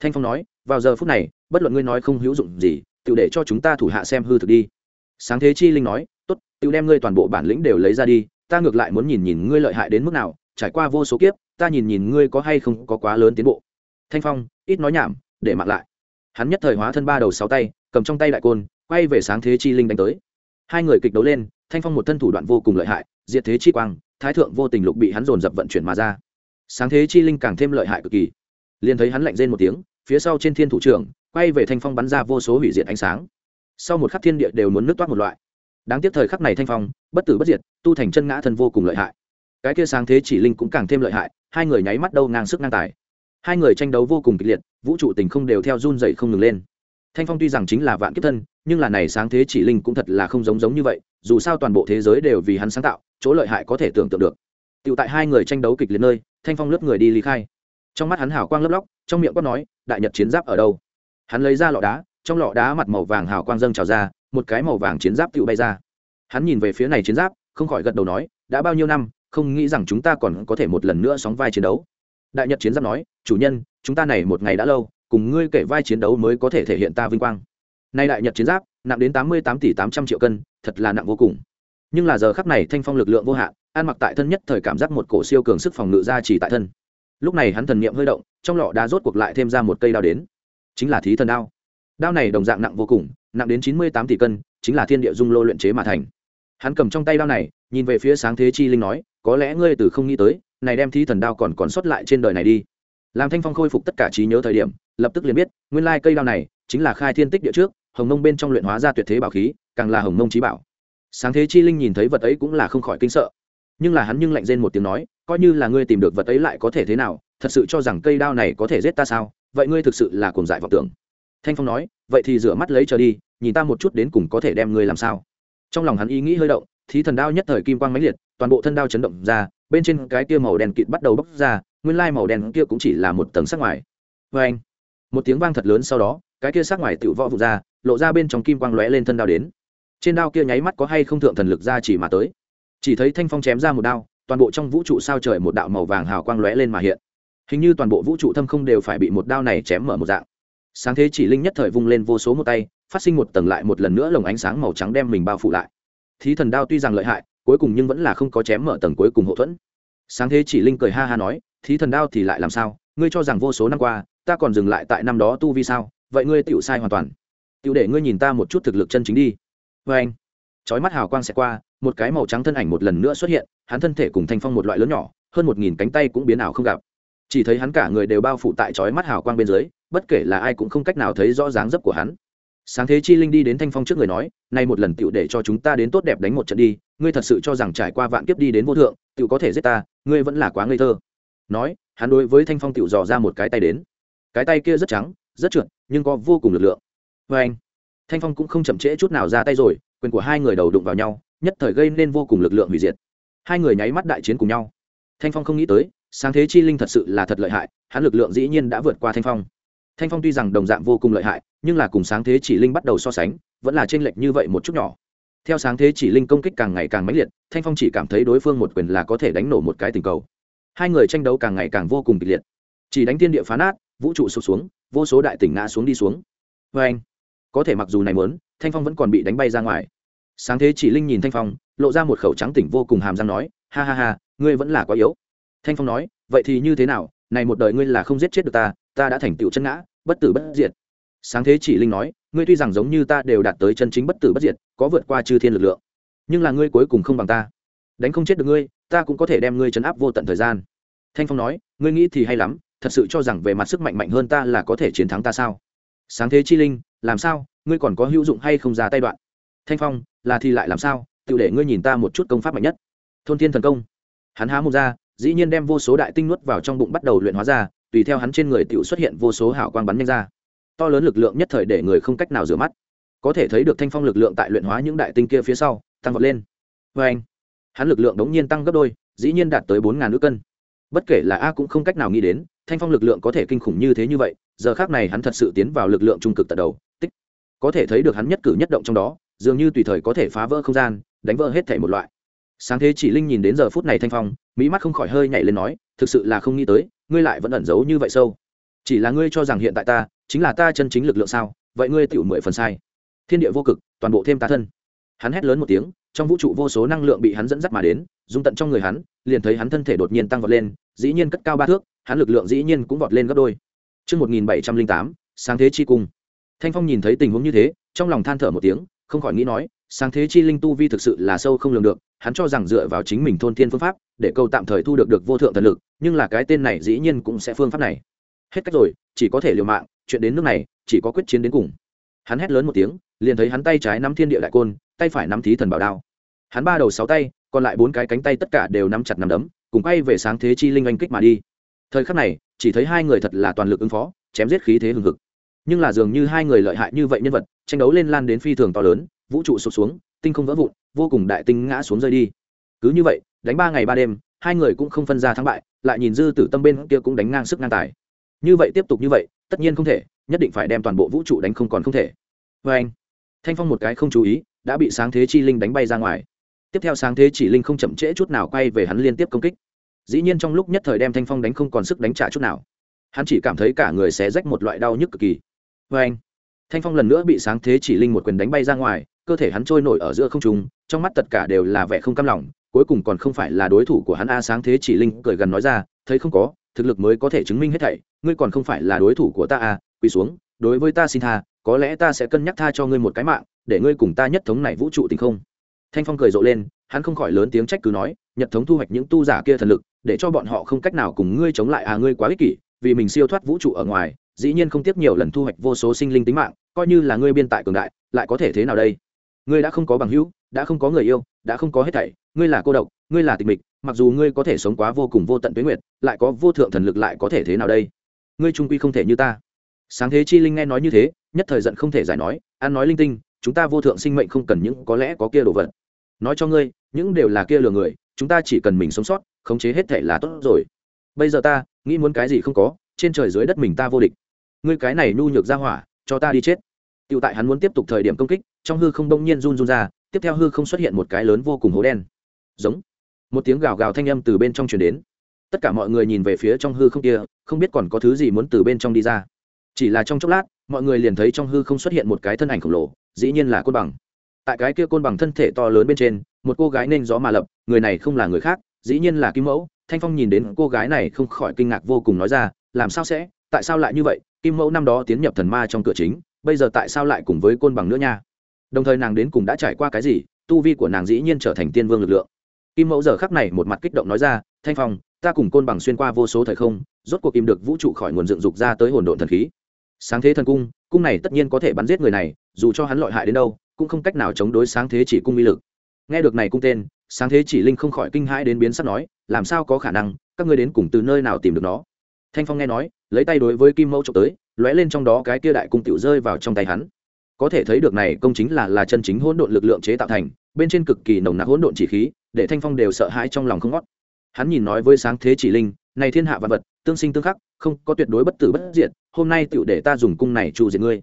Thanh Phong nói, vào giờ phút này, bất luận ngươi nói không hữu dụng gì, tự để cho chúng ta thủ hạ xem hư thực đi sáng thế chi linh nói tốt tự đem ngươi toàn bộ bản lĩnh đều lấy ra đi ta ngược lại muốn nhìn nhìn ngươi lợi hại đến mức nào trải qua vô số kiếp ta nhìn nhìn ngươi có hay không có quá lớn tiến bộ thanh phong ít nói nhảm để mặc lại hắn nhất thời hóa thân ba đầu sáu tay cầm trong tay đại côn quay về sáng thế chi linh đánh tới hai người kịch đấu lên thanh phong một thân thủ đoạn vô cùng lợi hại diệt thế chi quang thái thượng vô tình lục bị hắn dồn dập vận chuyển mà ra. Sáng thế chi linh càng thêm lợi hại cực kỳ. Liền thấy hắn lạnh rên một tiếng, phía sau trên thiên thủ trưởng, quay về thanh phong bắn ra vô số hủy diệt ánh sáng. Sau một khắc thiên địa đều muốn nước toát một loại. Đáng tiếc thời khắc này thanh phong, bất tử bất diệt, tu thành chân ngã thân vô cùng lợi hại. Cái kia sáng thế chỉ linh cũng càng thêm lợi hại, hai người nháy mắt đâu ngang sức ngang tài. Hai người tranh đấu vô cùng kịch liệt, vũ trụ tình không đều theo run dậy không ngừng lên. Thanh phong tuy rằng chính là vạn kiếp thân nhưng là này sáng thế chỉ linh cũng thật là không giống giống như vậy, dù sao toàn bộ thế giới đều vì hắn sáng tạo, chỗ lợi hại có thể tưởng tượng được. Tựu tại hai người tranh đấu kịch liệt nơi, thanh phong lướt người đi lý khai. Trong mắt hắn hào quang lấp lóc, trong miệng quát nói, đại nhật chiến giáp ở đâu? Hắn lấy ra lọ đá, trong lọ đá mặt màu vàng hào quang dâng trào ra, một cái màu vàng chiến giáp tựu bay ra. Hắn nhìn về phía này chiến giáp, không khỏi gật đầu nói, đã bao nhiêu năm, không nghĩ rằng chúng ta còn có thể một lần nữa sóng vai chiến đấu. Đại nhật chiến giáp nói, chủ nhân, chúng ta này một ngày đã lâu, cùng ngươi kể vai chiến đấu mới có thể thể hiện ta vinh quang nay đại nhật chiến giáp, nặng đến tám mươi tám tỷ tám trăm triệu cân, thật là nặng vô cùng. Nhưng là giờ khắc này thanh phong lực lượng vô hạn ăn mặc tại thân nhất thời cảm giác một cổ siêu cường sức phòng ngự ra chỉ tại thân. Lúc này hắn thần niệm hơi động, trong lọ đá rốt cuộc lại thêm ra một cây đao đến. Chính là thí thần đao. Đao này đồng dạng nặng vô cùng, nặng đến chín mươi tám tỷ cân, chính là thiên địa dung lô luyện chế mà thành. Hắn cầm trong tay đao này, nhìn về phía sáng thế chi linh nói, có lẽ ngươi từ không nghĩ tới, này đem thí thần đao còn còn sót lại trên đời này đi. Làm thanh phong khôi phục tất cả trí nhớ thời điểm, lập tức liền biết, nguyên lai cây đao này chính là khai thiên tích địa trước hồng nông bên trong luyện hóa ra tuyệt thế bảo khí, càng là hồng nông trí bảo. Sáng thế chi linh nhìn thấy vật ấy cũng là không khỏi kinh sợ. Nhưng là hắn nhưng lạnh rên một tiếng nói, coi như là ngươi tìm được vật ấy lại có thể thế nào, thật sự cho rằng cây đao này có thể giết ta sao? Vậy ngươi thực sự là cuồng dại vọng tưởng. Thanh phong nói, vậy thì rửa mắt lấy trở đi, nhìn ta một chút đến cùng có thể đem ngươi làm sao? Trong lòng hắn ý nghĩ hơi động, thí thần đao nhất thời kim quang mãnh liệt, toàn bộ thân đao chấn động ra, bên trên cái kia màu đen kịt bắt đầu bốc ra, nguyên lai màu đen kia cũng chỉ là một tầng sắc ngoài. Vê anh một tiếng vang thật lớn sau đó, cái kia sắc ngoài tự võ vụt ra lộ ra bên trong kim quang lóe lên thân đao đến. Trên đao kia nháy mắt có hay không thượng thần lực ra chỉ mà tới. Chỉ thấy thanh phong chém ra một đao, toàn bộ trong vũ trụ sao trời một đạo màu vàng hào quang lóe lên mà hiện. Hình như toàn bộ vũ trụ thâm không đều phải bị một đao này chém mở một dạng. Sáng thế chỉ linh nhất thời vung lên vô số một tay, phát sinh một tầng lại một lần nữa lồng ánh sáng màu trắng đem mình bao phủ lại. Thí thần đao tuy rằng lợi hại, cuối cùng nhưng vẫn là không có chém mở tầng cuối cùng hậu thuẫn. Sáng thế chỉ linh cười ha ha nói, thí thần đao thì lại làm sao? Ngươi cho rằng vô số năm qua, ta còn dừng lại tại năm đó tu vi sao? Vậy ngươi tựu sai hoàn toàn. Tiểu để ngươi nhìn ta một chút thực lực chân chính đi. Vê anh, chói mắt hào quang sẽ qua, một cái màu trắng thân ảnh một lần nữa xuất hiện, hắn thân thể cùng thanh phong một loại lớn nhỏ, hơn một nghìn cánh tay cũng biến ảo không gặp. Chỉ thấy hắn cả người đều bao phủ tại chói mắt hào quang bên dưới, bất kể là ai cũng không cách nào thấy rõ dáng dấp của hắn. Sáng thế chi linh đi đến thanh phong trước người nói nay một lần tựu để cho chúng ta đến tốt đẹp đánh một trận đi, ngươi thật sự cho rằng trải qua vạn kiếp đi đến vô thượng tựu có thể giết ta, ngươi vẫn là quá ngây thơ. Nói, hắn đối với thanh phong tựu dò ra một cái tay đến. Cái tay kia rất trắng, rất trượt, nhưng có vô cùng lực lượng vê anh, thanh phong cũng không chậm trễ chút nào ra tay rồi, quyền của hai người đầu đụng vào nhau, nhất thời gây nên vô cùng lực lượng hủy diệt. Hai người nháy mắt đại chiến cùng nhau. Thanh phong không nghĩ tới, sáng thế chi linh thật sự là thật lợi hại, hắn lực lượng dĩ nhiên đã vượt qua thanh phong. Thanh phong tuy rằng đồng dạng vô cùng lợi hại, nhưng là cùng sáng thế chỉ linh bắt đầu so sánh, vẫn là t r ê n lệch như vậy một chút nhỏ. Theo sáng thế chỉ linh công kích càng ngày càng mãnh liệt, thanh phong chỉ cảm thấy đối phương một quyền là có thể đánh nổ một cái tình cầu. Hai người tranh đấu càng ngày càng vô cùng kịch liệt. Chỉ đánh tiên địa phá nát, vũ trụ sụp xuống, vô số đại tỉnh ngã xuống đi xuống. Vê anh có thể mặc dù này muốn, thanh phong vẫn còn bị đánh bay ra ngoài. Sáng thế chỉ linh nhìn thanh phong, lộ ra một khẩu trắng tỉnh vô cùng hàm răng nói, ha ha ha, ngươi vẫn là quá yếu. Thanh phong nói, vậy thì như thế nào? Này một đời ngươi là không giết chết được ta ta đã thành tựu chân ngã, bất tử bất diệt. Sáng thế chỉ linh nói, ngươi tuy rằng giống như ta đều đạt tới chân chính bất tử bất diệt, có vượt qua chư thiên lực lượng, nhưng là ngươi cuối cùng không bằng ta. Đánh không chết được ngươi, ta cũng có thể đem ngươi chấn áp vô tận thời gian. Thanh phong nói, ngươi nghĩ thì hay lắm, thật sự cho rằng về mặt sức mạnh mạnh hơn ta là có thể chiến thắng ta sao? Sáng thế chi linh, làm sao? Ngươi còn có hữu dụng hay không ra tay đoạn? Thanh phong, là thì lại làm sao? Tự để ngươi nhìn ta một chút công pháp mạnh nhất. Thôn thiên thần công. Hắn há một ra, dĩ nhiên đem vô số đại tinh nuốt vào trong bụng bắt đầu luyện hóa ra, tùy theo hắn trên người tự xuất hiện vô số hảo quang bắn nhanh ra. To lớn lực lượng nhất thời để người không cách nào rửa mắt. Có thể thấy được thanh phong lực lượng tại luyện hóa những đại tinh kia phía sau, tăng vọt lên. Vê anh, hắn lực lượng đống nhiên tăng gấp đôi, dĩ nhiên đạt tới bốn ngàn nước cân. Bất kể là a cũng không cách nào nghĩ đến, thanh phong lực lượng có thể kinh khủng như thế như vậy giờ khác này hắn thật sự tiến vào lực lượng trung cực tận đầu, tích. Có thể thấy được hắn nhất cử nhất động trong đó, dường như tùy thời có thể phá vỡ không gian, đánh vỡ hết thể một loại. Sáng thế chỉ linh nhìn đến giờ phút này thanh phong, mỹ mắt không khỏi hơi nhảy lên nói, thực sự là không nghĩ tới, ngươi lại vẫn ẩn giấu như vậy sâu. Chỉ là ngươi cho rằng hiện tại ta, chính là ta chân chính lực lượng sao? Vậy ngươi tiểu mười phần sai. Thiên địa vô cực, toàn bộ thêm ta thân. Hắn hét lớn một tiếng, trong vũ trụ vô số năng lượng bị hắn dẫn dắt mà đến, dung tận trong người hắn, liền thấy hắn thân thể đột nhiên tăng vọt lên, dĩ nhiên cất cao ba thước, hắn lực lượng dĩ nhiên cũng vọt lên gấp đôi. Trước 1708, sáng thế chi cung. Thanh Phong nhìn thấy tình huống như thế, trong lòng than thở một tiếng, không khỏi nghĩ nói, sáng thế chi linh tu vi thực sự là sâu không lường được, hắn cho rằng dựa vào chính mình thôn thiên phương pháp, để câu tạm thời thu được được vô thượng thần lực, nhưng là cái tên này dĩ nhiên cũng sẽ phương pháp này. Hết cách rồi, chỉ có thể liều mạng, chuyện đến nước này, chỉ có quyết chiến đến cùng. Hắn hét lớn một tiếng, liền thấy hắn tay trái nắm thiên địa đại côn, tay phải nắm thí thần bảo đao. Hắn ba đầu sáu tay, còn lại bốn cái cánh tay tất cả đều nắm chặt nắm đấm, cùng quay về sáng thế chi linh anh kích mà đi. Thời khắc này, chỉ thấy hai người thật là toàn lực ứng phó, chém giết khí thế hừng hực. Nhưng là dường như hai người lợi hại như vậy nhân vật, tranh đấu lên lan đến phi thường to lớn, vũ trụ sụp xuống, tinh không vỡ vụn, vô cùng đại tinh ngã xuống rơi đi. Cứ như vậy, đánh ba ngày ba đêm, hai người cũng không phân ra thắng bại, lại nhìn dư tử tâm bên kia cũng đánh ngang sức ngang tài. Như vậy tiếp tục như vậy, tất nhiên không thể, nhất định phải đem toàn bộ vũ trụ đánh không còn không thể. vê anh, Thanh Phong một cái không chú ý, đã bị sáng thế chi linh đánh bay ra ngoài. Tiếp theo sáng thế chỉ linh không chậm trễ chút nào quay về hắn liên tiếp công kích dĩ nhiên trong lúc nhất thời đem thanh phong đánh không còn sức đánh trả chút nào. Hắn chỉ cảm thấy cả người xé rách một loại đau nhức cực kỳ. Vê anh, thanh phong lần nữa bị sáng thế chỉ linh một quyền đánh bay ra ngoài, cơ thể hắn trôi nổi ở giữa không trung, trong mắt tất cả đều là vẻ không cam lòng, cuối cùng còn không phải là đối thủ của hắn a sáng thế chỉ linh cười gần nói ra, thấy không có, thực lực mới có thể chứng minh hết thảy, ngươi còn không phải là đối thủ của ta a, quỳ xuống, đối với ta xin tha, có lẽ ta sẽ cân nhắc tha cho ngươi một cái mạng, để ngươi cùng ta nhất thống này vũ trụ tình không. Thanh phong cười rộ lên, hắn không khỏi lớn tiếng trách cứ nói, nhật thống thu hoạch những tu giả kia thần lực để cho bọn họ không cách nào cùng ngươi chống lại. À ngươi quá ích kỷ, vì mình siêu thoát vũ trụ ở ngoài, dĩ nhiên không tiếc nhiều lần thu hoạch vô số sinh linh tính mạng, coi như là ngươi biên tại cường đại, lại có thể thế nào đây? Ngươi đã không có bằng hữu, đã không có người yêu, đã không có hết thảy, ngươi là cô độc, ngươi là tịch mịch, mặc dù ngươi có thể sống quá vô cùng vô tận tuyến nguyệt, lại có vô thượng thần lực lại có thể thế nào đây? Ngươi trung quy không thể như ta. Sáng thế chi linh nghe nói như thế, nhất thời giận không thể giải nói ăn nói linh tinh, chúng ta vô thượng sinh mệnh không cần những có lẽ có kia đồ vật. Nói cho ngươi, những đều là kia lừa người, chúng ta chỉ cần mình sống sót khống chế hết thể là tốt rồi. Bây giờ ta, nghĩ muốn cái gì không có, trên trời dưới đất mình ta vô địch. Ngươi cái này nhu nhược ra hỏa, cho ta đi chết. Tựu tại hắn muốn tiếp tục thời điểm công kích, trong hư không đông nhiên run run ra, tiếp theo hư không xuất hiện một cái lớn vô cùng hố đen. Giống. Một tiếng gào gào thanh âm từ bên trong truyền đến. Tất cả mọi người nhìn về phía trong hư không kia, không biết còn có thứ gì muốn từ bên trong đi ra. Chỉ là trong chốc lát, mọi người liền thấy trong hư không xuất hiện một cái thân ảnh khổng lồ, dĩ nhiên là côn bằng. Tại cái kia côn bằng thân thể to lớn bên trên, một cô gái nên gió mà lập, người này không là người khác dĩ nhiên là kim mẫu, thanh phong nhìn đến cô gái này không khỏi kinh ngạc vô cùng nói ra, làm sao sẽ? Tại sao lại như vậy? Kim mẫu năm đó tiến nhập thần ma trong cửa chính, bây giờ tại sao lại cùng với côn bằng nữa nha? Đồng thời nàng đến cùng đã trải qua cái gì, tu vi của nàng dĩ nhiên trở thành tiên vương lực lượng. Kim mẫu giờ khắc này một mặt kích động nói ra, thanh phong, ta cùng côn bằng xuyên qua vô số thời không, rốt cuộc kìm được vũ trụ khỏi nguồn dựng dục ra tới hồn độn thần khí. Sáng thế thần cung cung này tất nhiên có thể bắn giết người này, dù cho hắn lọi hại đến đâu, cũng không cách nào chống đối sáng thế chỉ cung uy lực nghe được này cung tên, sáng thế chỉ linh không khỏi kinh hãi đến biến sắc nói, làm sao có khả năng, các ngươi đến cùng từ nơi nào tìm được nó? Thanh phong nghe nói, lấy tay đối với kim mẫu trộm tới, lóe lên trong đó cái kia đại cung tiểu rơi vào trong tay hắn. Có thể thấy được này công chính là là chân chính hỗn độn lực lượng chế tạo thành, bên trên cực kỳ nồng nặc hỗn độn chỉ khí, để thanh phong đều sợ hãi trong lòng không ngót. Hắn nhìn nói với sáng thế chỉ linh, này thiên hạ vật vật, tương sinh tương khắc, không có tuyệt đối bất tử bất diệt, hôm nay tiểu để ta dùng cung này trụ diệt ngươi.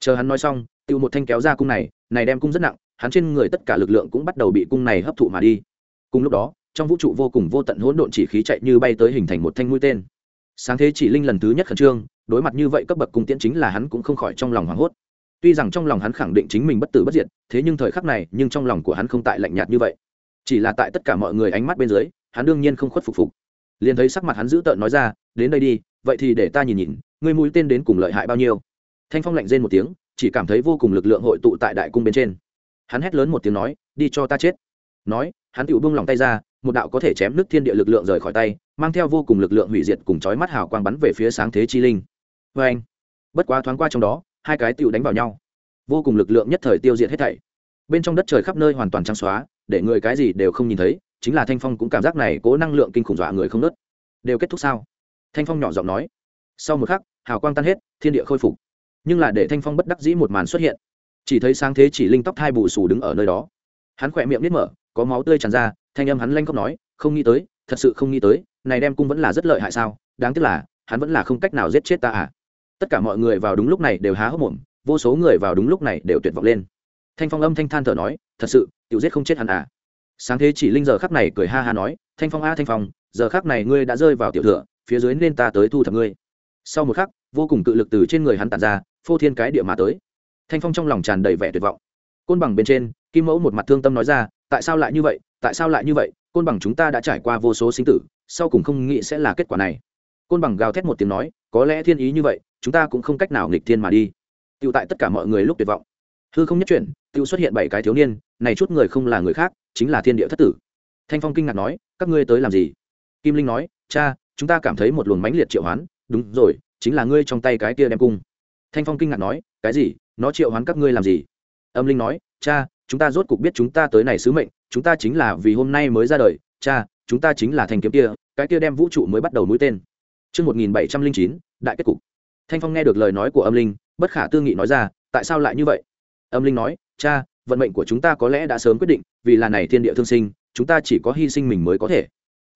Chờ hắn nói xong, tiểu một thanh kéo ra cung này này đem cung rất nặng hắn trên người tất cả lực lượng cũng bắt đầu bị cung này hấp thụ mà đi. Cùng lúc đó, trong vũ trụ vô cùng vô tận hỗn độn chỉ khí chạy như bay tới hình thành một thanh mũi tên. Sáng thế chỉ linh lần thứ nhất khẩn trương, đối mặt như vậy cấp bậc cung tiễn chính là hắn cũng không khỏi trong lòng hoảng hốt. Tuy rằng trong lòng hắn khẳng định chính mình bất tử bất diệt, thế nhưng thời khắc này, nhưng trong lòng của hắn không tại lạnh nhạt như vậy. Chỉ là tại tất cả mọi người ánh mắt bên dưới, hắn đương nhiên không khuất phục phục. Liền thấy sắc mặt hắn dữ tợn nói ra, đến đây đi, vậy thì để ta nhìn nhìn, ngươi mũi tên đến cùng lợi hại bao nhiêu? Thanh phong lạnh rên một tiếng, chỉ cảm thấy vô cùng lực lượng hội tụ tại đại cung bên trên hắn hét lớn một tiếng nói, đi cho ta chết. Nói, hắn tự buông lòng tay ra, một đạo có thể chém nước thiên địa lực lượng rời khỏi tay, mang theo vô cùng lực lượng hủy diệt cùng chói mắt hào quang bắn về phía sáng thế chi linh. Vê anh, bất quá thoáng qua trong đó, hai cái tựu đánh vào nhau. Vô cùng lực lượng nhất thời tiêu diệt hết thảy. Bên trong đất trời khắp nơi hoàn toàn trắng xóa, để người cái gì đều không nhìn thấy, chính là thanh phong cũng cảm giác này cố năng lượng kinh khủng dọa người không nớt. Đều kết thúc sao? Thanh phong nhỏ giọng nói. Sau một khắc, hào quang tan hết, thiên địa khôi phục. Nhưng là để thanh phong bất đắc dĩ một màn xuất hiện chỉ thấy sáng thế chỉ linh tóc thai bù xù đứng ở nơi đó. Hắn khỏe miệng nít mở, có máu tươi tràn ra, thanh âm hắn lanh khóc nói, không nghĩ tới, thật sự không nghĩ tới, này đem cung vẫn là rất lợi hại sao? Đáng tiếc là, hắn vẫn là không cách nào giết chết ta à. Tất cả mọi người vào đúng lúc này đều há hốc mồm, vô số người vào đúng lúc này đều tuyệt vọng lên. Thanh phong âm thanh than thở nói, thật sự, tiểu giết không chết hắn à. Sáng thế chỉ linh giờ khắc này cười ha ha nói, thanh phong a, thanh phong, giờ khắc này ngươi đã rơi vào tiểu thừa, phía dưới nên ta tới thu thập ngươi. Sau một khắc, vô cùng cự lực từ trên người hắn tàn ra, phô thiên cái địa mà tới thanh phong trong lòng tràn đầy vẻ tuyệt vọng. Côn bằng bên trên, kim mẫu một mặt thương tâm nói ra, tại sao lại như vậy? Tại sao lại như vậy? Côn bằng chúng ta đã trải qua vô số sinh tử, sau cùng không nghĩ sẽ là kết quả này. Côn bằng gào thét một tiếng nói, có lẽ thiên ý như vậy, chúng ta cũng không cách nào nghịch thiên mà đi. Tựu tại tất cả mọi người lúc tuyệt vọng. Hư không nhất chuyển tựu xuất hiện bảy cái thiếu niên, này chút người không là người khác, chính là thiên địa thất tử. Thanh phong kinh ngạc nói, các ngươi tới làm gì? Kim linh nói, cha, chúng ta cảm thấy một luồng mãnh liệt triệu hoán, đúng rồi, chính là ngươi trong tay cái kia đem cung. Thanh phong kinh ngạc nói, cái gì? Nó triệu hoán các ngươi làm gì âm linh nói cha chúng ta rốt cục biết chúng ta tới này sứ mệnh chúng ta chính là vì hôm nay mới ra đời cha chúng ta chính là thanh kiếm kia cái kia đem vũ trụ mới bắt đầu mũi tên Trước 1709, đại kết cục. Thanh Phong nghe được lời nói của âm linh, bất khả tư nghị nói ra, tại sao lại như vậy? Âm linh nói, cha, vận mệnh của chúng ta có lẽ đã sớm quyết định, vì là này thiên địa thương sinh, chúng ta chỉ có hy sinh mình mới có thể.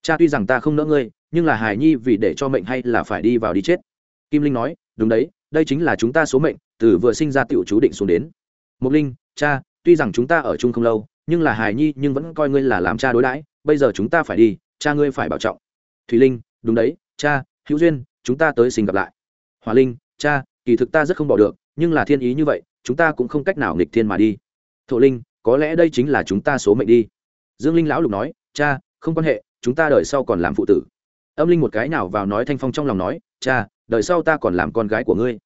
Cha tuy rằng ta không nỡ ngươi, nhưng là hài nhi vì để cho mệnh hay là phải đi vào đi chết. Kim Linh nói, đúng đấy, đây chính là chúng ta số mệnh, từ vừa sinh ra tiểu chú định xuống đến. Mục Linh, cha, tuy rằng chúng ta ở chung không lâu, nhưng là hài nhi nhưng vẫn coi ngươi là làm cha đối đãi, bây giờ chúng ta phải đi, cha ngươi phải bảo trọng. Thùy linh đúng đấy cha hữu duyên chúng ta tới xin gặp lại. Hòa linh cha kỳ thực ta rất không bỏ được nhưng là thiên ý như vậy chúng ta cũng không cách nào nghịch thiên mà đi. Thổ linh có lẽ đây chính là chúng ta số mệnh đi. Dương linh lão lục nói cha không quan hệ chúng ta đời sau còn làm phụ tử. Âm linh một cái nào vào nói thanh phong trong lòng nói cha đời sau ta còn làm con gái của ngươi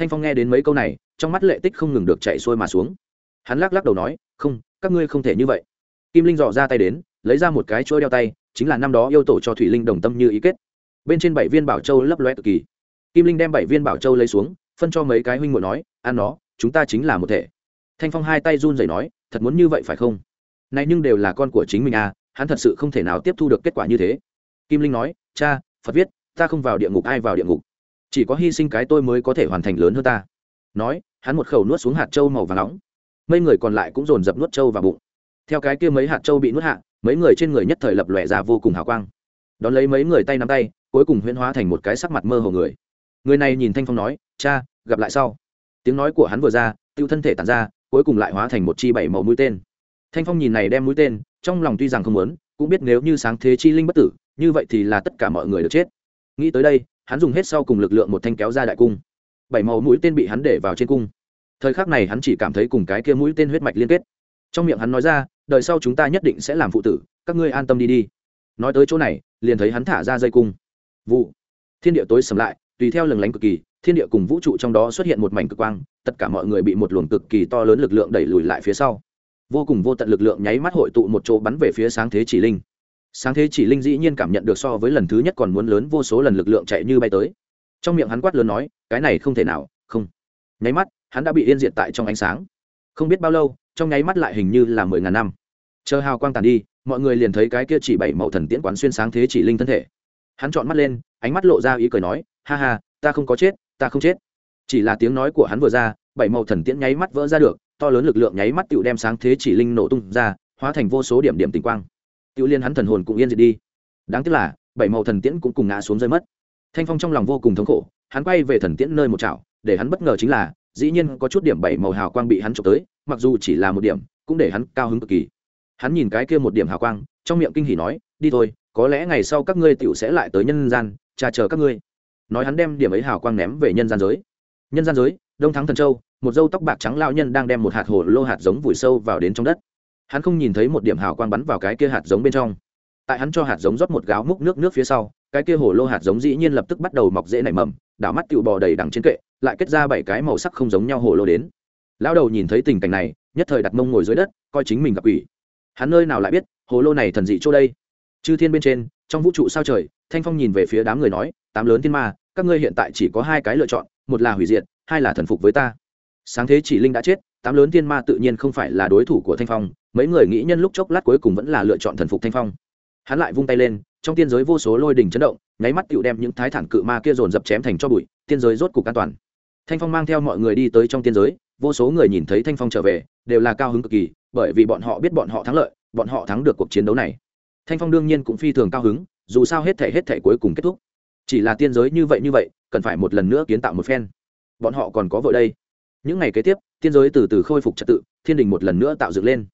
thanh phong nghe đến mấy câu này, trong mắt lệ tích không ngừng được chạy xuôi mà xuống. Hắn lắc lắc đầu nói, không, các ngươi không thể như vậy. Kim linh dò ra tay đến, lấy ra một cái chuỗi đeo tay, chính là năm đó yêu tổ cho thủy linh đồng tâm như ý kết. Bên trên bảy viên bảo châu lấp loe cực kỳ. Kim linh đem bảy viên bảo châu lấy xuống, phân cho mấy cái huynh muội nói, ăn nó, chúng ta chính là một thể. Thanh phong hai tay run rẩy nói, thật muốn như vậy phải không? Này nhưng đều là con của chính mình à hắn thật sự không thể nào tiếp thu được kết quả như thế. Kim linh nói, cha, phật viết, ta không vào địa ngục, ai vào địa ngục? Chỉ có hy sinh cái tôi mới có thể hoàn thành lớn hơn ta. Nói, hắn một khẩu nuốt xuống hạt trâu màu và nóng. Mấy người còn lại cũng dồn dập nuốt trâu vào bụng. Theo cái kia mấy hạt trâu bị nuốt hạ, mấy người trên người nhất thời lập lòe ra vô cùng hào quang. Đón lấy mấy người tay nắm tay, cuối cùng huyễn hóa thành một cái sắc mặt mơ hồ người. Người này nhìn thanh phong nói, cha, gặp lại sau. Tiếng nói của hắn vừa ra, tiêu thân thể tàn ra, cuối cùng lại hóa thành một chi bảy màu mũi tên. Thanh phong nhìn này đem mũi tên, trong lòng tuy rằng không muốn, cũng biết nếu như sáng thế chi linh bất tử, như vậy thì là tất cả mọi người được chết. Nghĩ tới đây hắn dùng hết sau cùng lực lượng một thanh kéo ra đại cung. Bảy màu mũi tên bị hắn để vào trên cung. Thời khắc này hắn chỉ cảm thấy cùng cái kia mũi tên huyết mạch liên kết. Trong miệng hắn nói ra, đời sau chúng ta nhất định sẽ làm phụ tử, các ngươi an tâm đi đi. Nói tới chỗ này, liền thấy hắn thả ra dây cung. Vụ. Thiên địa tối sầm lại, tùy theo lừng lánh cực kỳ, thiên địa cùng vũ trụ trong đó xuất hiện một mảnh cực quang, tất cả mọi người bị một luồng cực kỳ to lớn lực lượng đẩy lùi lại phía sau. Vô cùng vô tận lực lượng nháy mắt hội tụ một chỗ bắn về phía sáng thế chỉ linh sáng thế chỉ linh dĩ nhiên cảm nhận được so với lần thứ nhất còn muốn lớn vô số lần lực lượng chạy như bay tới. Trong miệng hắn quát lớn nói, cái này không thể nào, không. Nháy mắt, hắn đã bị yên diệt tại trong ánh sáng. Không biết bao lâu, trong nháy mắt lại hình như là mười ngàn năm. Chờ hào quang tàn đi, mọi người liền thấy cái kia chỉ bảy màu thần tiễn quán xuyên sáng thế chỉ linh thân thể. Hắn chọn mắt lên, ánh mắt lộ ra ý cười nói, ha ha, ta không có chết, ta không chết. Chỉ là tiếng nói của hắn vừa ra, bảy màu thần tiễn nháy mắt vỡ ra được, to lớn lực lượng nháy mắt tựu đem sáng thế chỉ linh nổ tung ra, hóa thành vô số điểm điểm tình quang tựu liên hắn thần hồn cũng yên diệt đi. Đáng tiếc là, bảy màu thần tiễn cũng cùng ngã xuống rơi mất. Thanh phong trong lòng vô cùng thống khổ, hắn quay về thần tiễn nơi một chảo, để hắn bất ngờ chính là, dĩ nhiên có chút điểm bảy màu hào quang bị hắn trộm tới, mặc dù chỉ là một điểm, cũng để hắn cao hứng cực kỳ. Hắn nhìn cái kia một điểm hào quang, trong miệng kinh hỉ nói, đi thôi, có lẽ ngày sau các ngươi tựu sẽ lại tới nhân gian, cha chờ các ngươi. Nói hắn đem điểm ấy hào quang ném về nhân gian giới. Nhân gian giới, đông thắng thần châu, một dâu tóc bạc trắng lao nhân đang đem một hạt hồ lô hạt giống vùi sâu vào đến trong đất hắn không nhìn thấy một điểm hào quang bắn vào cái kia hạt giống bên trong. Tại hắn cho hạt giống rót một gáo múc nước nước phía sau, cái kia hồ lô hạt giống dĩ nhiên lập tức bắt đầu mọc dễ nảy mầm, đảo mắt tựu bò đầy đằng trên kệ, lại kết ra bảy cái màu sắc không giống nhau hồ lô đến. Lão đầu nhìn thấy tình cảnh này, nhất thời đặt mông ngồi dưới đất, coi chính mình gặp ủy hắn nơi nào lại biết, hồ lô này thần dị chỗ đây? Chư thiên bên trên, trong vũ trụ sao trời, thanh phong nhìn về phía đám người nói, tám lớn thiên ma, các ngươi hiện tại chỉ có hai cái lựa chọn, một là hủy diệt, hai là thần phục với ta. Sáng thế chỉ linh đã chết, tám lớn thiên ma tự nhiên không phải là đối thủ của thanh phong mấy người nghĩ nhân lúc chốc lát cuối cùng vẫn là lựa chọn thần phục thanh phong. Hắn lại vung tay lên, trong tiên giới vô số lôi đình chấn động, nháy mắt tựu đem những thái thản cự ma kia dồn dập chém thành cho bụi, tiên giới rốt cục an toàn. Thanh phong mang theo mọi người đi tới trong tiên giới, vô số người nhìn thấy thanh phong trở về, đều là cao hứng cực kỳ, bởi vì bọn họ biết bọn họ thắng lợi, bọn họ thắng được cuộc chiến đấu này. Thanh phong đương nhiên cũng phi thường cao hứng, dù sao hết thể hết thể cuối cùng kết thúc. Chỉ là tiên giới như vậy như vậy, cần phải một lần nữa kiến tạo một phen. Bọn họ còn có vợ đây. Những ngày kế tiếp, tiên giới từ từ khôi phục trật tự, thiên đình một lần nữa tạo dựng lên